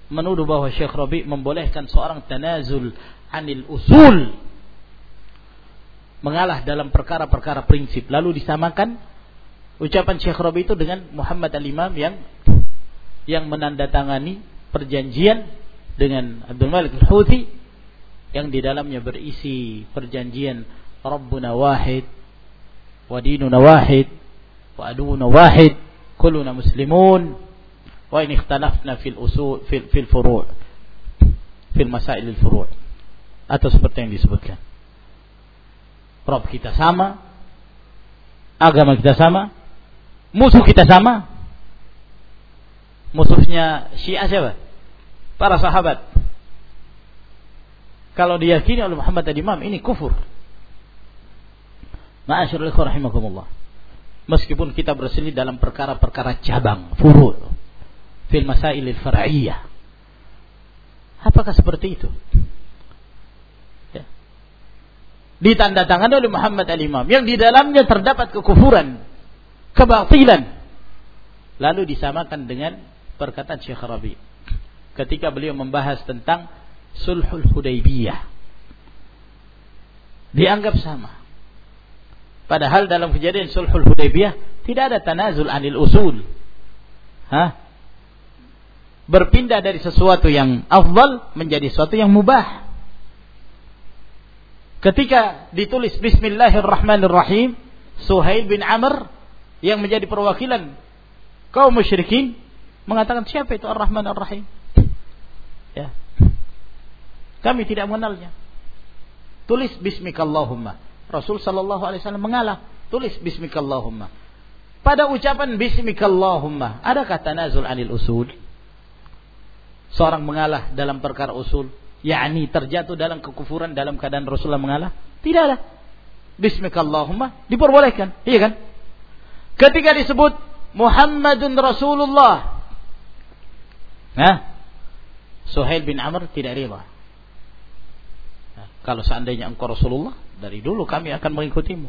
menuduh bahwa Syekh Rabi' membolehkan seorang tanazul anil usul mengalah dalam perkara-perkara prinsip. Lalu disamakan ucapan Syekh Rabi itu dengan Muhammad al-Imam yang yang menandatangani perjanjian dengan Abdul Malik al-Houthi yang di dalamnya berisi perjanjian Rabbuna wahid wa dinuna wahid wa aduna wahid muslimun wa in ikhtalafna fil usul fil, fil furu' fil masail al furu' atau seperti yang disebutkan Rob kita sama, agama kita sama, musuh kita sama. Musuhnya Syiah? Para sahabat. Kalau diyakini oleh Muhammad al-Imam ini kufur. Ma'asyarul rahimakumullah. Meskipun kita berselisih dalam perkara-perkara cabang, furu' fil masailil far'iyah. Apakah seperti itu? ditandatangani oleh Muhammad al-Imam yang di dalamnya terdapat kekufuran, kebatilan. Lalu disamakan dengan perkataan Syekh Rabi ketika beliau membahas tentang Sulhul Hudaybiyah. Dianggap sama. Padahal dalam kejadian Sulhul Hudaybiyah tidak ada tanazul anil usul. Hah? Berpindah dari sesuatu yang afdal menjadi sesuatu yang mubah. Ketika ditulis Bismillahirrahmanirrahim, Suhail bin Amr yang menjadi perwakilan kaum musyrikin mengatakan siapa itu Ar-Rahman Ar-Rahim? Ya. Kami tidak mengenalnya. Tulis Bismikallahumma. Rasul sallallahu alaihi wasallam mengalah, tulis Bismikallahumma. Pada ucapan Bismikallahumma, ada kata nazul anil usul? Seorang mengalah dalam perkara usul yakni terjatuh dalam kekufuran dalam keadaan Rasulullah mengalah? Tidak ada. Bismillahirrahmanirrahim diperbolehkan, iya kan? Ketika disebut Muhammadun Rasulullah. Nah, Suhail bin Amr tidak rela. Nah, kalau seandainya engkau Rasulullah, dari dulu kami akan mengikutimu.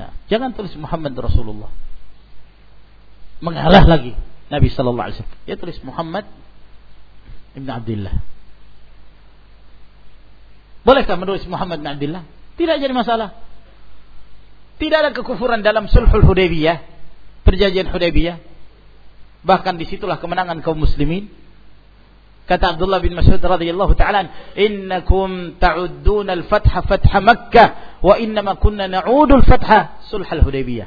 Nah, jangan tulis Muhammad Rasulullah. Mengalah lagi Nabi sallallahu alaihi wasallam. Dia tulis Muhammad Ibn Abdullah. Bolehkah menulis Muhammad bin Abdullah? Tidak jadi masalah. Tidak ada kekufuran dalam sulhul Hudaybiyah, perjanjian Hudaybiyah. Bahkan di situlah kemenangan kaum muslimin. Kata Abdullah bin Mas'ud radhiyallahu taala, "Innakum ta'udduna al-fatha fatha Makkah wa innama kunna na'udu al-fatha sulh al-Hudaybiyah."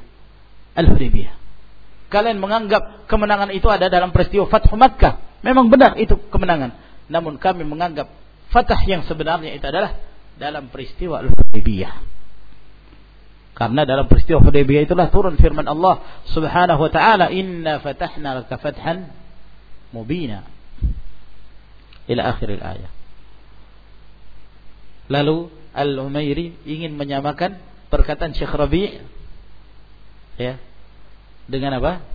Al-Hudaybiyah. Kalian menganggap kemenangan itu ada dalam peristiwa Fathu Makkah. Memang benar itu kemenangan. Namun kami menganggap fatah yang sebenarnya itu adalah dalam peristiwa Al-Hudaybiyah. Karena dalam peristiwa Hudaybiyah itulah turun firman Allah Subhanahu wa taala, "Inna fatahna laka fathan mubina." Ila akhir ayat. Lalu Al-Umairi ingin menyamakan perkataan Syekh Rabi' ya dengan apa?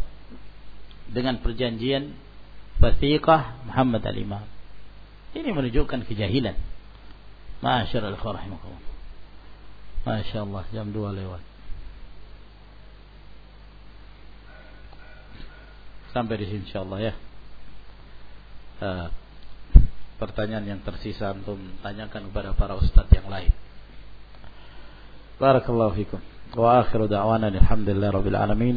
Dengan perjanjian Wasiqah Muhammad al-Imam. Ini menunjukkan kejahilan. Masyaallah rahimakumullah. Masya Allah jam 2 lewat. Sampai di sini insyaallah ya. Uh, pertanyaan yang tersisa antum tanyakan kepada para ustaz yang lain. Barakallahu fikum. Wa akhiru da'wana alhamdulillah rabbil alamin.